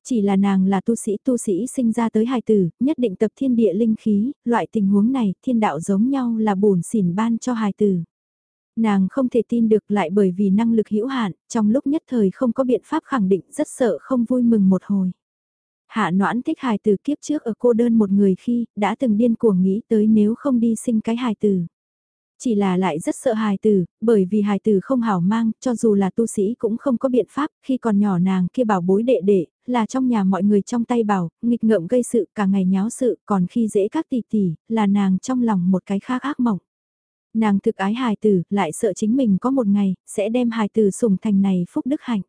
Chỉ là nàng là tu sĩ tu sĩ sinh ra tới hài tử, nhất định tập thiên địa linh khí, loại tình huống này thiên đạo giống nhau là bổn xỉn ban cho hài tử. Nàng không thể tin được lại bởi vì năng lực hữu hạn, trong lúc nhất thời không có biện pháp khẳng định rất sợ không vui mừng một hồi. Hạ noãn thích hài tử kiếp trước ở cô đơn một người khi đã từng điên cuồng nghĩ tới nếu không đi sinh cái hài tử. Chỉ là lại rất sợ hài tử, bởi vì hài tử không hảo mang, cho dù là tu sĩ cũng không có biện pháp, khi còn nhỏ nàng kia bảo bối đệ đệ, là trong nhà mọi người trong tay bảo, nghịch ngợm gây sự cả ngày nháo sự, còn khi dễ các tỷ tỷ, là nàng trong lòng một cái khác ác mộng. Nàng thực ái hài tử, lại sợ chính mình có một ngày, sẽ đem hài tử sủng thành này phúc đức hạnh.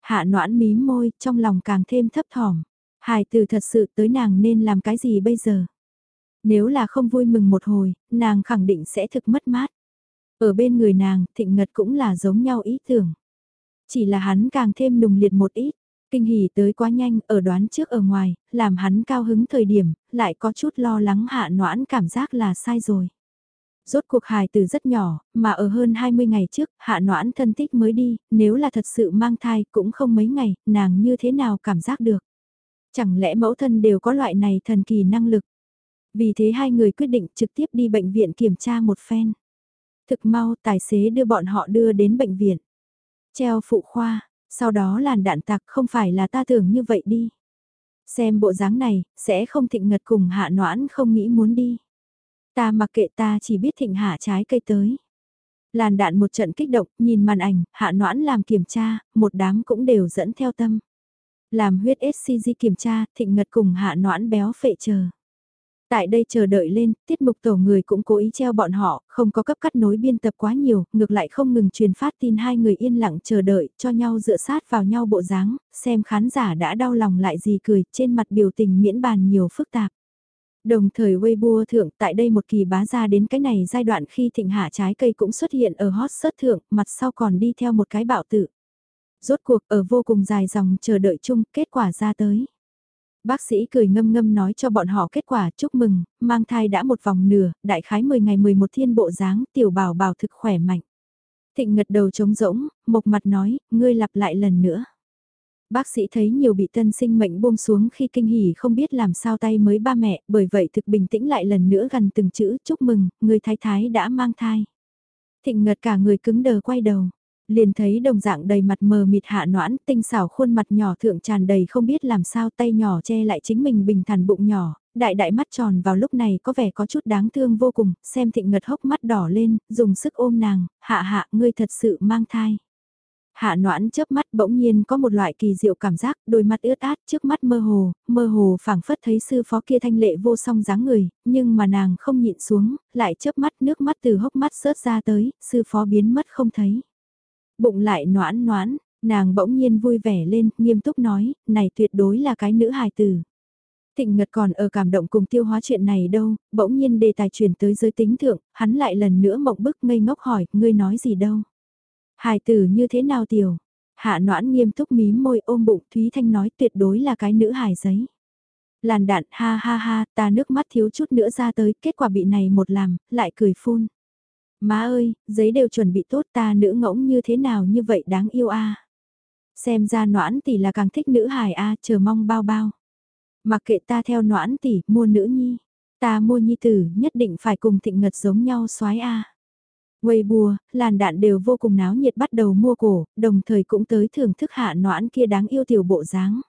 Hạ noãn mí môi, trong lòng càng thêm thấp thỏm. Hài tử thật sự tới nàng nên làm cái gì bây giờ? Nếu là không vui mừng một hồi, nàng khẳng định sẽ thực mất mát. Ở bên người nàng, thịnh ngật cũng là giống nhau ý tưởng. Chỉ là hắn càng thêm nùng liệt một ít, kinh hỉ tới quá nhanh, ở đoán trước ở ngoài, làm hắn cao hứng thời điểm, lại có chút lo lắng hạ noãn cảm giác là sai rồi. Rốt cuộc hài từ rất nhỏ, mà ở hơn 20 ngày trước, hạ noãn thân tích mới đi, nếu là thật sự mang thai cũng không mấy ngày, nàng như thế nào cảm giác được. Chẳng lẽ mẫu thân đều có loại này thần kỳ năng lực. Vì thế hai người quyết định trực tiếp đi bệnh viện kiểm tra một phen. Thực mau tài xế đưa bọn họ đưa đến bệnh viện. Treo phụ khoa, sau đó làn đạn tạc không phải là ta tưởng như vậy đi. Xem bộ dáng này, sẽ không thịnh ngật cùng hạ noãn không nghĩ muốn đi. Ta mặc kệ ta chỉ biết thịnh hạ trái cây tới. Làn đạn một trận kích động, nhìn màn ảnh, hạ noãn làm kiểm tra, một đám cũng đều dẫn theo tâm. Làm huyết SCG kiểm tra, thịnh ngật cùng hạ noãn béo phệ chờ. Tại đây chờ đợi lên, tiết mục tổ người cũng cố ý treo bọn họ, không có cấp cắt nối biên tập quá nhiều, ngược lại không ngừng truyền phát tin hai người yên lặng chờ đợi, cho nhau dựa sát vào nhau bộ dáng, xem khán giả đã đau lòng lại gì cười, trên mặt biểu tình miễn bàn nhiều phức tạp. Đồng thời Weibo thượng tại đây một kỳ bá ra đến cái này giai đoạn khi thịnh hạ trái cây cũng xuất hiện ở hot search thượng, mặt sau còn đi theo một cái bạo tử. Rốt cuộc ở vô cùng dài dòng chờ đợi chung, kết quả ra tới. Bác sĩ cười ngâm ngâm nói cho bọn họ kết quả chúc mừng, mang thai đã một vòng nửa, đại khái 10 ngày 11 thiên bộ dáng, tiểu bảo bảo thực khỏe mạnh. Thịnh ngật đầu trống rỗng, một mặt nói, ngươi lặp lại lần nữa. Bác sĩ thấy nhiều bị tân sinh mệnh buông xuống khi kinh hỉ không biết làm sao tay mới ba mẹ, bởi vậy thực bình tĩnh lại lần nữa gần từng chữ chúc mừng, người thái thái đã mang thai. Thịnh ngật cả người cứng đờ quay đầu, liền thấy đồng dạng đầy mặt mờ mịt hạ noãn, tinh xảo khuôn mặt nhỏ thượng tràn đầy không biết làm sao tay nhỏ che lại chính mình bình thản bụng nhỏ, đại đại mắt tròn vào lúc này có vẻ có chút đáng thương vô cùng, xem thịnh ngật hốc mắt đỏ lên, dùng sức ôm nàng, hạ hạ, ngươi thật sự mang thai. Hạ noãn chớp mắt bỗng nhiên có một loại kỳ diệu cảm giác, đôi mắt ướt át trước mắt mơ hồ, mơ hồ phảng phất thấy sư phó kia thanh lệ vô song dáng người, nhưng mà nàng không nhịn xuống, lại chớp mắt nước mắt từ hốc mắt rớt ra tới, sư phó biến mất không thấy. Bụng lại noãn noãn, nàng bỗng nhiên vui vẻ lên, nghiêm túc nói, này tuyệt đối là cái nữ hài tử. Thịnh Ngật còn ở cảm động cùng tiêu hóa chuyện này đâu, bỗng nhiên đề tài chuyển tới giới tính thượng, hắn lại lần nữa mộng bức ngây ngốc hỏi, ngươi nói gì đâu. Hài tử như thế nào tiểu? Hạ noãn nghiêm túc mím môi ôm bụng Thúy Thanh nói tuyệt đối là cái nữ hài giấy. Làn đạn ha ha ha, ta nước mắt thiếu chút nữa ra tới, kết quả bị này một làm, lại cười phun. Má ơi, giấy đều chuẩn bị tốt ta nữ ngỗng như thế nào như vậy đáng yêu a Xem ra noãn tỷ là càng thích nữ hài a chờ mong bao bao. Mặc kệ ta theo noãn tỷ, mua nữ nhi. Ta mua nhi tử, nhất định phải cùng thịnh ngật giống nhau soái a bùa, làn đạn đều vô cùng náo nhiệt bắt đầu mua cổ, đồng thời cũng tới thưởng thức hạ noãn kia đáng yêu tiểu bộ dáng.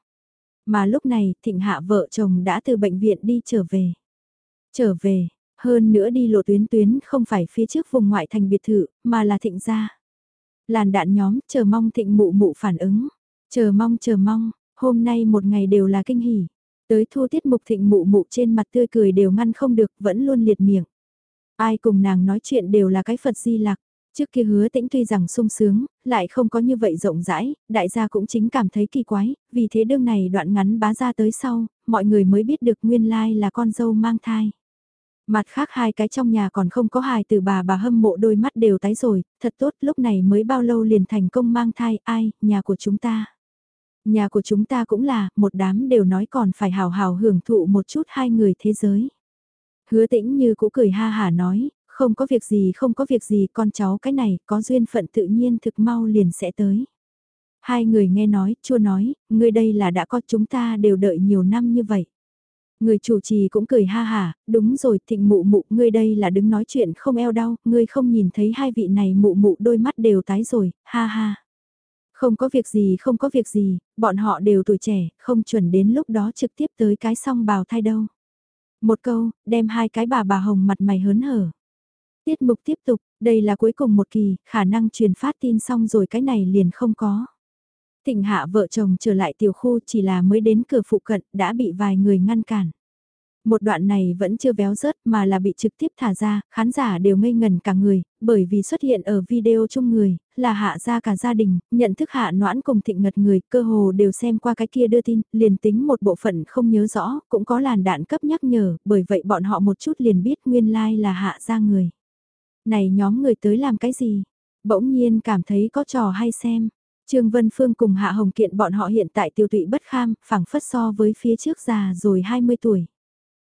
Mà lúc này, thịnh hạ vợ chồng đã từ bệnh viện đi trở về. Trở về, hơn nữa đi lộ tuyến tuyến không phải phía trước vùng ngoại thành biệt thự, mà là thịnh gia. Làn đạn nhóm chờ mong thịnh mụ mụ phản ứng. Chờ mong chờ mong, hôm nay một ngày đều là kinh hỉ. Tới thu tiết mục thịnh mụ mụ trên mặt tươi cười đều ngăn không được, vẫn luôn liệt miệng. Ai cùng nàng nói chuyện đều là cái Phật di lạc. Trước kia hứa tĩnh tuy rằng sung sướng, lại không có như vậy rộng rãi, đại gia cũng chính cảm thấy kỳ quái, vì thế đương này đoạn ngắn bá ra tới sau, mọi người mới biết được nguyên lai là con dâu mang thai. Mặt khác hai cái trong nhà còn không có hài từ bà bà hâm mộ đôi mắt đều tái rồi, thật tốt lúc này mới bao lâu liền thành công mang thai, ai, nhà của chúng ta. Nhà của chúng ta cũng là, một đám đều nói còn phải hào hào hưởng thụ một chút hai người thế giới. Hứa tĩnh như cũ cười ha hả nói, không có việc gì không có việc gì con cháu cái này có duyên phận tự nhiên thực mau liền sẽ tới. Hai người nghe nói, chua nói, người đây là đã có chúng ta đều đợi nhiều năm như vậy. Người chủ trì cũng cười ha hả, đúng rồi thịnh mụ mụ, ngươi đây là đứng nói chuyện không eo đau, ngươi không nhìn thấy hai vị này mụ mụ đôi mắt đều tái rồi, ha ha. Không có việc gì không có việc gì, bọn họ đều tuổi trẻ, không chuẩn đến lúc đó trực tiếp tới cái song bào thai đâu. Một câu, đem hai cái bà bà hồng mặt mày hớn hở. Tiết mục tiếp tục, đây là cuối cùng một kỳ, khả năng truyền phát tin xong rồi cái này liền không có. Thịnh hạ vợ chồng trở lại tiểu khu chỉ là mới đến cửa phụ cận đã bị vài người ngăn cản. Một đoạn này vẫn chưa véo rớt mà là bị trực tiếp thả ra, khán giả đều ngây ngần cả người, bởi vì xuất hiện ở video chung người, là hạ ra cả gia đình, nhận thức hạ noãn cùng thịnh ngật người, cơ hồ đều xem qua cái kia đưa tin, liền tính một bộ phận không nhớ rõ, cũng có làn đạn cấp nhắc nhở, bởi vậy bọn họ một chút liền biết nguyên lai like là hạ ra người. Này nhóm người tới làm cái gì? Bỗng nhiên cảm thấy có trò hay xem. Trương Vân Phương cùng Hạ Hồng Kiện bọn họ hiện tại tiêu tụy bất kham, phẳng phất so với phía trước già rồi 20 tuổi.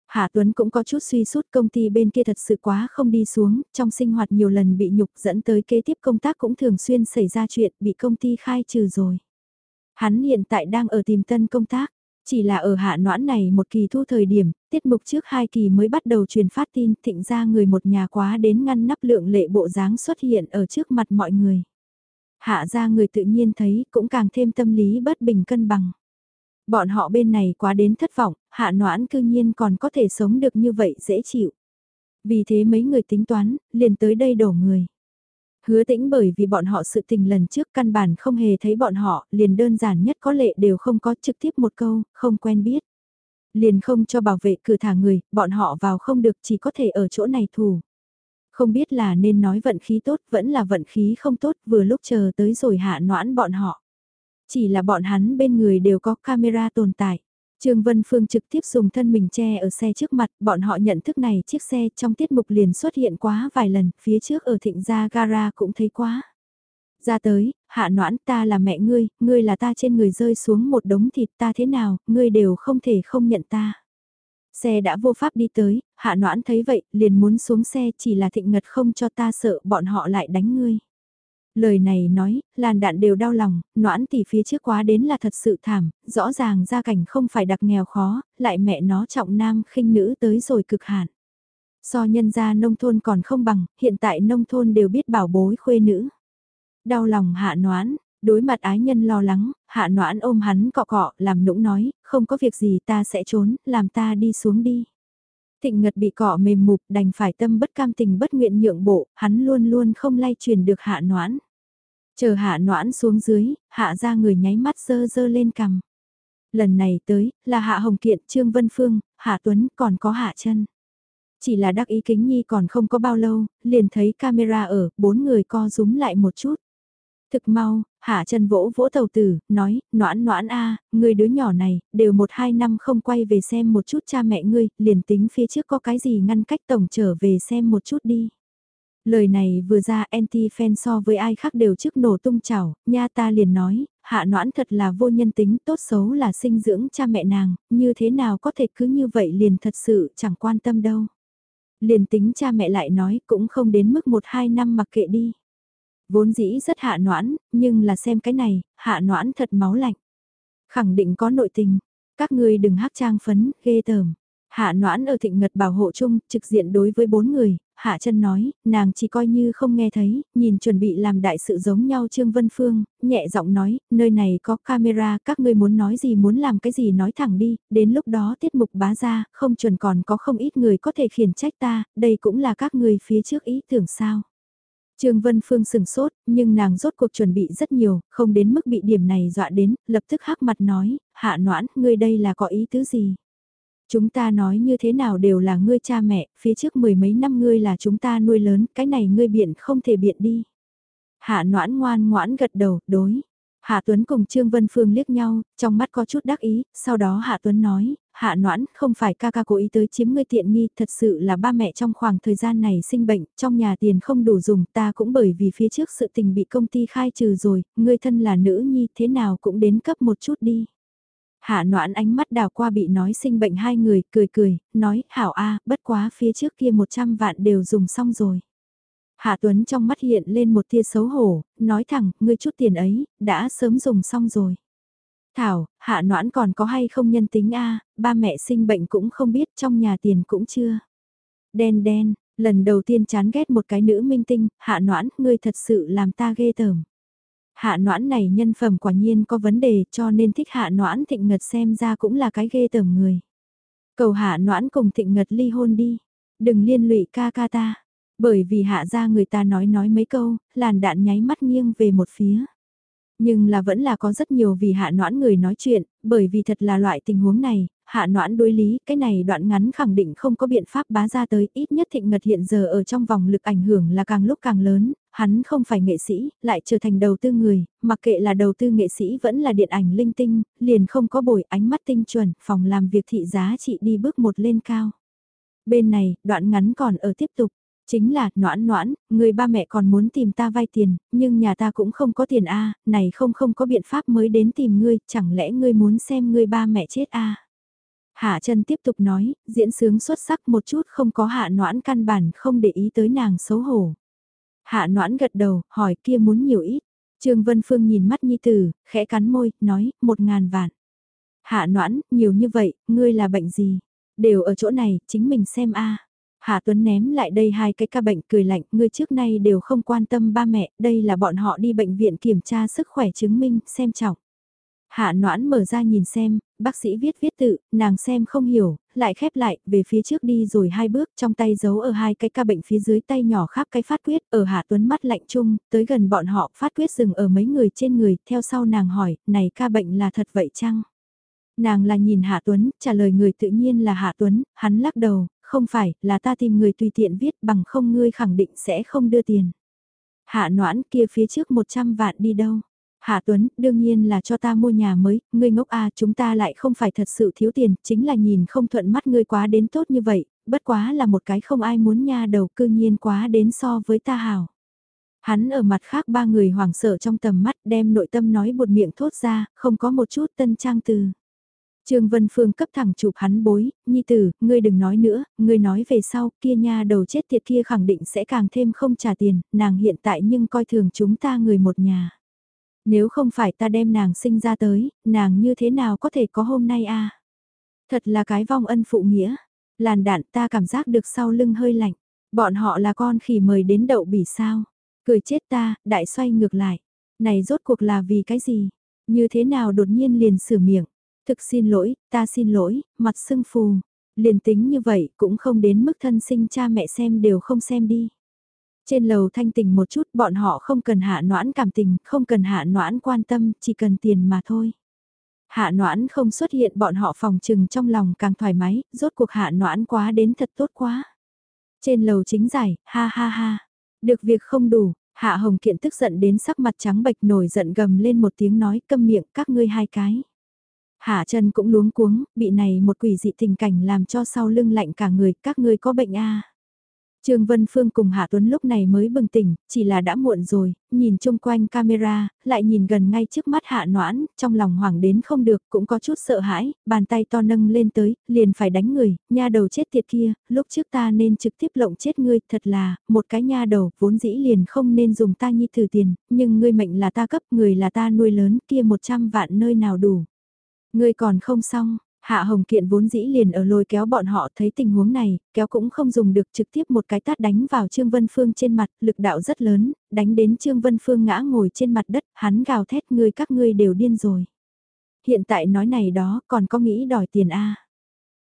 Hạ Tuấn cũng có chút suy sút công ty bên kia thật sự quá không đi xuống, trong sinh hoạt nhiều lần bị nhục dẫn tới kế tiếp công tác cũng thường xuyên xảy ra chuyện bị công ty khai trừ rồi. Hắn hiện tại đang ở tìm tân công tác, chỉ là ở hạ noãn này một kỳ thu thời điểm, tiết mục trước hai kỳ mới bắt đầu truyền phát tin thịnh ra người một nhà quá đến ngăn nắp lượng lệ bộ dáng xuất hiện ở trước mặt mọi người. Hạ ra người tự nhiên thấy cũng càng thêm tâm lý bất bình cân bằng. Bọn họ bên này quá đến thất vọng, hạ noãn cư nhiên còn có thể sống được như vậy dễ chịu. Vì thế mấy người tính toán, liền tới đây đổ người. Hứa tĩnh bởi vì bọn họ sự tình lần trước căn bản không hề thấy bọn họ, liền đơn giản nhất có lệ đều không có trực tiếp một câu, không quen biết. Liền không cho bảo vệ cửa thả người, bọn họ vào không được chỉ có thể ở chỗ này thủ. Không biết là nên nói vận khí tốt vẫn là vận khí không tốt vừa lúc chờ tới rồi hạ noãn bọn họ. Chỉ là bọn hắn bên người đều có camera tồn tại. Trương Vân Phương trực tiếp dùng thân mình che ở xe trước mặt, bọn họ nhận thức này chiếc xe trong tiết mục liền xuất hiện quá vài lần, phía trước ở thịnh gia gara cũng thấy quá. Ra tới, hạ noãn ta là mẹ ngươi, ngươi là ta trên người rơi xuống một đống thịt ta thế nào, ngươi đều không thể không nhận ta. Xe đã vô pháp đi tới, hạ noãn thấy vậy, liền muốn xuống xe chỉ là thịnh ngật không cho ta sợ bọn họ lại đánh ngươi. Lời này nói, làn đạn đều đau lòng, noãn tỷ phía trước quá đến là thật sự thảm, rõ ràng gia cảnh không phải đặc nghèo khó, lại mẹ nó trọng nam khinh nữ tới rồi cực hạn. So nhân gia nông thôn còn không bằng, hiện tại nông thôn đều biết bảo bối khuê nữ. Đau lòng hạ noãn, đối mặt ái nhân lo lắng, hạ noãn ôm hắn cọ cọ, làm nũng nói, không có việc gì ta sẽ trốn, làm ta đi xuống đi. Thịnh Ngật bị cọ mềm mục đành phải tâm bất cam tình bất nguyện nhượng bộ, hắn luôn luôn không lay truyền được hạ noãn. Chờ hạ noãn xuống dưới, hạ ra người nháy mắt dơ dơ lên cằm. Lần này tới, là hạ hồng kiện, trương vân phương, hạ tuấn, còn có hạ chân. Chỉ là đắc ý kính nhi còn không có bao lâu, liền thấy camera ở, bốn người co rúm lại một chút. Thực mau, hạ chân vỗ vỗ tàu tử, nói, noãn noãn a người đứa nhỏ này, đều một hai năm không quay về xem một chút cha mẹ ngươi, liền tính phía trước có cái gì ngăn cách tổng trở về xem một chút đi. Lời này vừa ra anti-fan so với ai khác đều trước nổ tung chảo, nha ta liền nói, hạ noãn thật là vô nhân tính, tốt xấu là sinh dưỡng cha mẹ nàng, như thế nào có thể cứ như vậy liền thật sự chẳng quan tâm đâu. Liền tính cha mẹ lại nói cũng không đến mức một hai năm mặc kệ đi. Vốn dĩ rất hạ noãn, nhưng là xem cái này, hạ noãn thật máu lạnh. Khẳng định có nội tình, các ngươi đừng hắc trang phấn, ghê tởm. Hạ noãn ở thịnh ngật bảo hộ chung, trực diện đối với bốn người, Hạ chân nói, nàng chỉ coi như không nghe thấy, nhìn chuẩn bị làm đại sự giống nhau Trương Vân Phương, nhẹ giọng nói, nơi này có camera, các ngươi muốn nói gì muốn làm cái gì nói thẳng đi, đến lúc đó tiết mục bá ra, không chuẩn còn có không ít người có thể khiển trách ta, đây cũng là các người phía trước ý tưởng sao. Trương Vân Phương sừng sốt, nhưng nàng rốt cuộc chuẩn bị rất nhiều, không đến mức bị điểm này dọa đến, lập tức hắc mặt nói, hạ noãn, ngươi đây là có ý tứ gì? Chúng ta nói như thế nào đều là ngươi cha mẹ, phía trước mười mấy năm ngươi là chúng ta nuôi lớn, cái này ngươi biện không thể biện đi. Hạ noãn ngoan ngoãn gật đầu, đối. Hạ Tuấn cùng Trương Vân Phương liếc nhau, trong mắt có chút đắc ý, sau đó Hạ Tuấn nói, Hạ Noãn, không phải ca ca cố ý tới chiếm ngươi tiện nghi, thật sự là ba mẹ trong khoảng thời gian này sinh bệnh, trong nhà tiền không đủ dùng, ta cũng bởi vì phía trước sự tình bị công ty khai trừ rồi, ngươi thân là nữ nhi, thế nào cũng đến cấp một chút đi. Hạ noãn ánh mắt đào qua bị nói sinh bệnh hai người, cười cười, nói, hảo a bất quá phía trước kia 100 vạn đều dùng xong rồi. Hạ Tuấn trong mắt hiện lên một tia xấu hổ, nói thẳng, ngươi chút tiền ấy, đã sớm dùng xong rồi. Thảo, hạ noãn còn có hay không nhân tính a ba mẹ sinh bệnh cũng không biết trong nhà tiền cũng chưa. Đen đen, lần đầu tiên chán ghét một cái nữ minh tinh, hạ noãn, ngươi thật sự làm ta ghê tởm. Hạ noãn này nhân phẩm quả nhiên có vấn đề cho nên thích hạ noãn thịnh ngật xem ra cũng là cái ghê tởm người. Cầu hạ noãn cùng thịnh ngật ly hôn đi, đừng liên lụy ca ca ta. Bởi vì hạ ra người ta nói nói mấy câu, làn đạn nháy mắt nghiêng về một phía. Nhưng là vẫn là có rất nhiều vì hạ noãn người nói chuyện, bởi vì thật là loại tình huống này, hạ noãn đối lý, cái này đoạn ngắn khẳng định không có biện pháp bá ra tới, ít nhất thịnh ngật hiện giờ ở trong vòng lực ảnh hưởng là càng lúc càng lớn, hắn không phải nghệ sĩ, lại trở thành đầu tư người, mặc kệ là đầu tư nghệ sĩ vẫn là điện ảnh linh tinh, liền không có bồi ánh mắt tinh chuẩn, phòng làm việc thị giá trị đi bước một lên cao. Bên này, đoạn ngắn còn ở tiếp tục. Chính là, noãn noãn, người ba mẹ còn muốn tìm ta vay tiền, nhưng nhà ta cũng không có tiền a này không không có biện pháp mới đến tìm ngươi, chẳng lẽ ngươi muốn xem ngươi ba mẹ chết a Hạ chân tiếp tục nói, diễn sướng xuất sắc một chút không có hạ noãn căn bản không để ý tới nàng xấu hổ. Hạ noãn gật đầu, hỏi kia muốn nhiều ít. Trương Vân Phương nhìn mắt Nhi Tử, khẽ cắn môi, nói, một ngàn vạn. Hạ noãn, nhiều như vậy, ngươi là bệnh gì? Đều ở chỗ này, chính mình xem a. Hạ Tuấn ném lại đây hai cái ca bệnh cười lạnh, ngươi trước nay đều không quan tâm ba mẹ, đây là bọn họ đi bệnh viện kiểm tra sức khỏe chứng minh, xem trọng. Hạ noãn mở ra nhìn xem, bác sĩ viết viết tự, nàng xem không hiểu, lại khép lại, về phía trước đi rồi hai bước, trong tay giấu ở hai cái ca bệnh phía dưới tay nhỏ khắp cái phát quyết, ở Hạ Tuấn mắt lạnh chung, tới gần bọn họ, phát quyết dừng ở mấy người trên người, theo sau nàng hỏi, này ca bệnh là thật vậy chăng? Nàng là nhìn Hạ Tuấn, trả lời người tự nhiên là Hạ Tuấn, hắn lắc đầu, không phải, là ta tìm người tùy tiện viết bằng không ngươi khẳng định sẽ không đưa tiền. Hạ noãn kia phía trước 100 vạn đi đâu? Hạ Tuấn, đương nhiên là cho ta mua nhà mới, ngươi ngốc à chúng ta lại không phải thật sự thiếu tiền, chính là nhìn không thuận mắt ngươi quá đến tốt như vậy, bất quá là một cái không ai muốn nha đầu cư nhiên quá đến so với ta hảo. Hắn ở mặt khác ba người hoảng sợ trong tầm mắt đem nội tâm nói một miệng thốt ra, không có một chút tân trang từ. Trương Vân Phương cấp thẳng chụp hắn bối, nhi tử, ngươi đừng nói nữa, ngươi nói về sau, kia nha đầu chết tiệt kia khẳng định sẽ càng thêm không trả tiền, nàng hiện tại nhưng coi thường chúng ta người một nhà. Nếu không phải ta đem nàng sinh ra tới, nàng như thế nào có thể có hôm nay a? Thật là cái vong ân phụ nghĩa. Làn đạn ta cảm giác được sau lưng hơi lạnh. Bọn họ là con khỉ mời đến đậu bỉ sao. Cười chết ta, đại xoay ngược lại. Này rốt cuộc là vì cái gì? Như thế nào đột nhiên liền sửa miệng? Thực xin lỗi, ta xin lỗi, mặt sưng phù. Liền tính như vậy cũng không đến mức thân sinh cha mẹ xem đều không xem đi. Trên lầu thanh tình một chút bọn họ không cần hạ noãn cảm tình, không cần hạ noãn quan tâm, chỉ cần tiền mà thôi. Hạ noãn không xuất hiện bọn họ phòng trừng trong lòng càng thoải mái, rốt cuộc hạ noãn quá đến thật tốt quá. Trên lầu chính giải, ha ha ha, được việc không đủ, Hạ Hồng Kiện tức giận đến sắc mặt trắng bệch nổi giận gầm lên một tiếng nói câm miệng các ngươi hai cái. Hạ chân cũng luống cuống, bị này một quỷ dị tình cảnh làm cho sau lưng lạnh cả người, các ngươi có bệnh a Trương Vân Phương cùng Hạ Tuấn lúc này mới bừng tỉnh, chỉ là đã muộn rồi, nhìn chung quanh camera, lại nhìn gần ngay trước mắt Hạ Noãn, trong lòng hoảng đến không được, cũng có chút sợ hãi, bàn tay to nâng lên tới, liền phải đánh người, nha đầu chết tiệt kia, lúc trước ta nên trực tiếp lộng chết ngươi, thật là, một cái nha đầu, vốn dĩ liền không nên dùng ta nhi thử tiền, nhưng ngươi mệnh là ta cấp, người là ta nuôi lớn, kia một trăm vạn nơi nào đủ. Ngươi còn không xong, Hạ Hồng Kiện vốn dĩ liền ở lôi kéo bọn họ thấy tình huống này, kéo cũng không dùng được trực tiếp một cái tát đánh vào Trương Vân Phương trên mặt, lực đạo rất lớn, đánh đến Trương Vân Phương ngã ngồi trên mặt đất, hắn gào thét ngươi các ngươi đều điên rồi. Hiện tại nói này đó còn có nghĩ đòi tiền a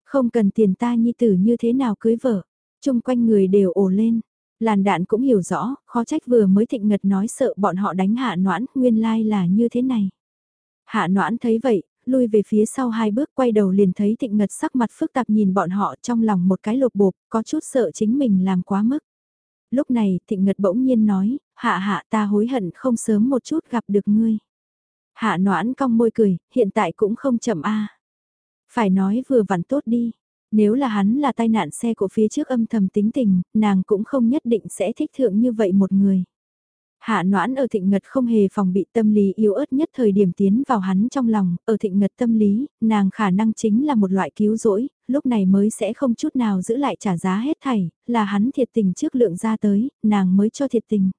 Không cần tiền ta nhi tử như thế nào cưới vợ, chung quanh người đều ồ lên. Làn đạn cũng hiểu rõ, khó trách vừa mới thịnh ngật nói sợ bọn họ đánh hạ noãn, nguyên lai là như thế này. Hạ noãn thấy vậy, lui về phía sau hai bước quay đầu liền thấy thịnh ngật sắc mặt phức tạp nhìn bọn họ trong lòng một cái lột bột, có chút sợ chính mình làm quá mức. Lúc này thịnh ngật bỗng nhiên nói, hạ hạ ta hối hận không sớm một chút gặp được ngươi. Hạ noãn cong môi cười, hiện tại cũng không chậm a Phải nói vừa vặn tốt đi, nếu là hắn là tai nạn xe của phía trước âm thầm tính tình, nàng cũng không nhất định sẽ thích thượng như vậy một người. Hạ noãn ở thịnh ngật không hề phòng bị tâm lý yếu ớt nhất thời điểm tiến vào hắn trong lòng, ở thịnh ngật tâm lý, nàng khả năng chính là một loại cứu rỗi, lúc này mới sẽ không chút nào giữ lại trả giá hết thảy, là hắn thiệt tình trước lượng ra tới, nàng mới cho thiệt tình.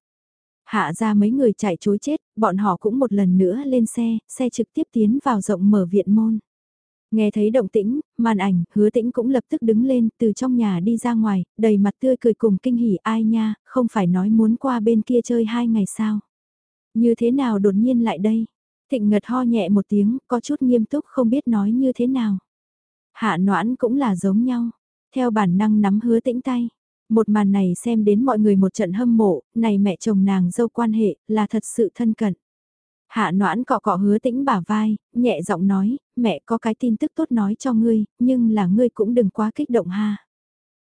Hạ ra mấy người chạy chối chết, bọn họ cũng một lần nữa lên xe, xe trực tiếp tiến vào rộng mở viện môn. Nghe thấy động tĩnh, màn ảnh, hứa tĩnh cũng lập tức đứng lên từ trong nhà đi ra ngoài, đầy mặt tươi cười cùng kinh hỉ ai nha, không phải nói muốn qua bên kia chơi hai ngày sao. Như thế nào đột nhiên lại đây? Thịnh ngật ho nhẹ một tiếng, có chút nghiêm túc không biết nói như thế nào. Hạ noãn cũng là giống nhau, theo bản năng nắm hứa tĩnh tay. Một màn này xem đến mọi người một trận hâm mộ, này mẹ chồng nàng dâu quan hệ, là thật sự thân cận. Hạ noãn cọ cọ hứa tĩnh bả vai, nhẹ giọng nói, mẹ có cái tin tức tốt nói cho ngươi, nhưng là ngươi cũng đừng quá kích động ha.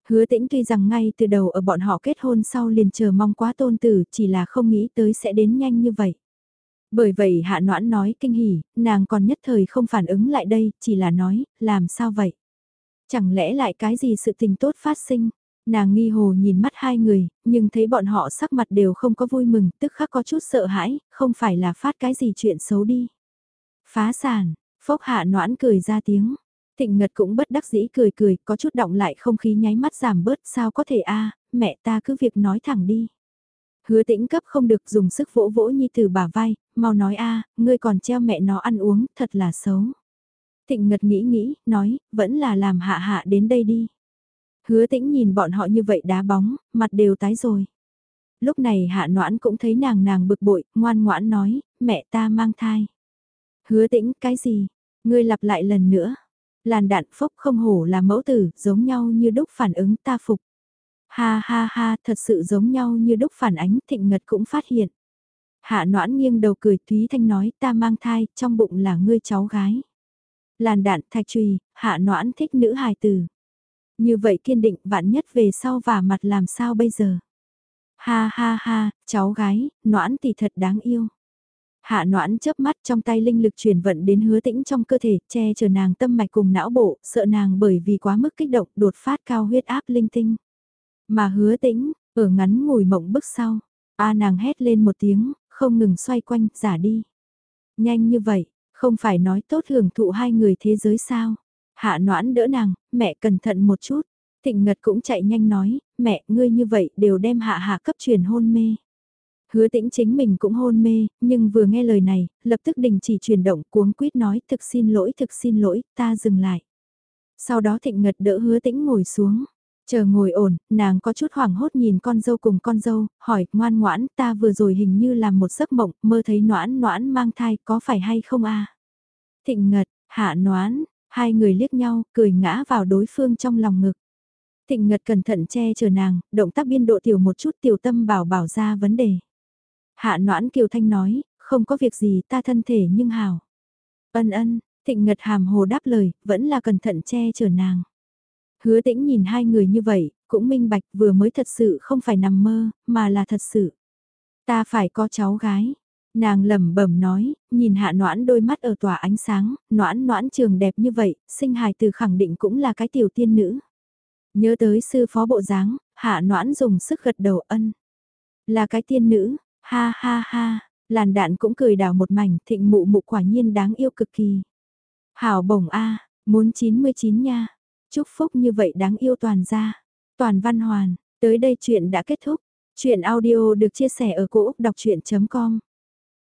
Hứa tĩnh tuy rằng ngay từ đầu ở bọn họ kết hôn sau liền chờ mong quá tôn tử chỉ là không nghĩ tới sẽ đến nhanh như vậy. Bởi vậy hạ noãn nói kinh hỉ, nàng còn nhất thời không phản ứng lại đây, chỉ là nói, làm sao vậy? Chẳng lẽ lại cái gì sự tình tốt phát sinh? Nàng nghi hồ nhìn mắt hai người, nhưng thấy bọn họ sắc mặt đều không có vui mừng, tức khắc có chút sợ hãi, không phải là phát cái gì chuyện xấu đi. Phá sản, phốc hạ noãn cười ra tiếng. Thịnh Ngật cũng bất đắc dĩ cười cười, có chút động lại không khí nháy mắt giảm bớt, sao có thể a à, mẹ ta cứ việc nói thẳng đi. Hứa tĩnh cấp không được dùng sức vỗ vỗ nhi từ bà vai, mau nói a à, ngươi còn treo mẹ nó ăn uống, thật là xấu. Thịnh Ngật nghĩ nghĩ, nói, vẫn là làm hạ hạ đến đây đi. Hứa tĩnh nhìn bọn họ như vậy đá bóng, mặt đều tái rồi. Lúc này hạ noãn cũng thấy nàng nàng bực bội, ngoan ngoãn nói, mẹ ta mang thai. Hứa tĩnh, cái gì? Ngươi lặp lại lần nữa. Làn đạn phốc không hổ là mẫu tử, giống nhau như đúc phản ứng ta phục. Ha ha ha, thật sự giống nhau như đúc phản ánh thịnh ngật cũng phát hiện. Hạ noãn nghiêng đầu cười Thúy Thanh nói ta mang thai, trong bụng là ngươi cháu gái. Làn đạn thạch trùy, hạ noãn thích nữ hài tử. Như vậy kiên định vạn nhất về sau và mặt làm sao bây giờ. Ha ha ha, cháu gái, noãn thì thật đáng yêu. Hạ noãn chớp mắt trong tay linh lực chuyển vận đến hứa tĩnh trong cơ thể, che chở nàng tâm mạch cùng não bộ, sợ nàng bởi vì quá mức kích động đột phát cao huyết áp linh tinh. Mà hứa tĩnh, ở ngắn ngồi mộng bức sau, a nàng hét lên một tiếng, không ngừng xoay quanh, giả đi. Nhanh như vậy, không phải nói tốt hưởng thụ hai người thế giới sao? Hạ noãn đỡ nàng, mẹ cẩn thận một chút. Thịnh Ngật cũng chạy nhanh nói, mẹ, ngươi như vậy đều đem hạ hạ cấp truyền hôn mê. Hứa tĩnh chính mình cũng hôn mê, nhưng vừa nghe lời này, lập tức đình chỉ chuyển động cuống quýt nói thực xin lỗi thực xin lỗi, ta dừng lại. Sau đó thịnh ngật đỡ hứa tĩnh ngồi xuống. Chờ ngồi ổn, nàng có chút hoảng hốt nhìn con dâu cùng con dâu, hỏi, ngoan ngoãn, ta vừa rồi hình như làm một giấc mộng, mơ thấy noãn noãn mang thai, có phải hay không a Thịnh ngật, hạ noãn, hai người liếc nhau, cười ngã vào đối phương trong lòng ngực. Thịnh ngật cẩn thận che chở nàng, động tác biên độ tiểu một chút tiểu tâm bảo bảo ra vấn đề. Hạ noãn kiều thanh nói, không có việc gì ta thân thể nhưng hào. Ân ân, thịnh ngật hàm hồ đáp lời, vẫn là cẩn thận che chở nàng. Hứa tĩnh nhìn hai người như vậy, cũng minh bạch vừa mới thật sự không phải nằm mơ, mà là thật sự. Ta phải có cháu gái. Nàng lẩm bẩm nói, nhìn hạ noãn đôi mắt ở tòa ánh sáng, noãn noãn trường đẹp như vậy, sinh hài từ khẳng định cũng là cái tiểu tiên nữ. Nhớ tới sư phó bộ dáng, hạ noãn dùng sức gật đầu ân. Là cái tiên nữ, ha ha ha, làn đạn cũng cười đào một mảnh, thịnh mụ mụ quả nhiên đáng yêu cực kỳ. Hảo bổng A, muốn 99 nha, chúc phúc như vậy đáng yêu toàn gia Toàn văn hoàn, tới đây chuyện đã kết thúc. Chuyện audio được chia sẻ ở cỗ đọc chuyện.com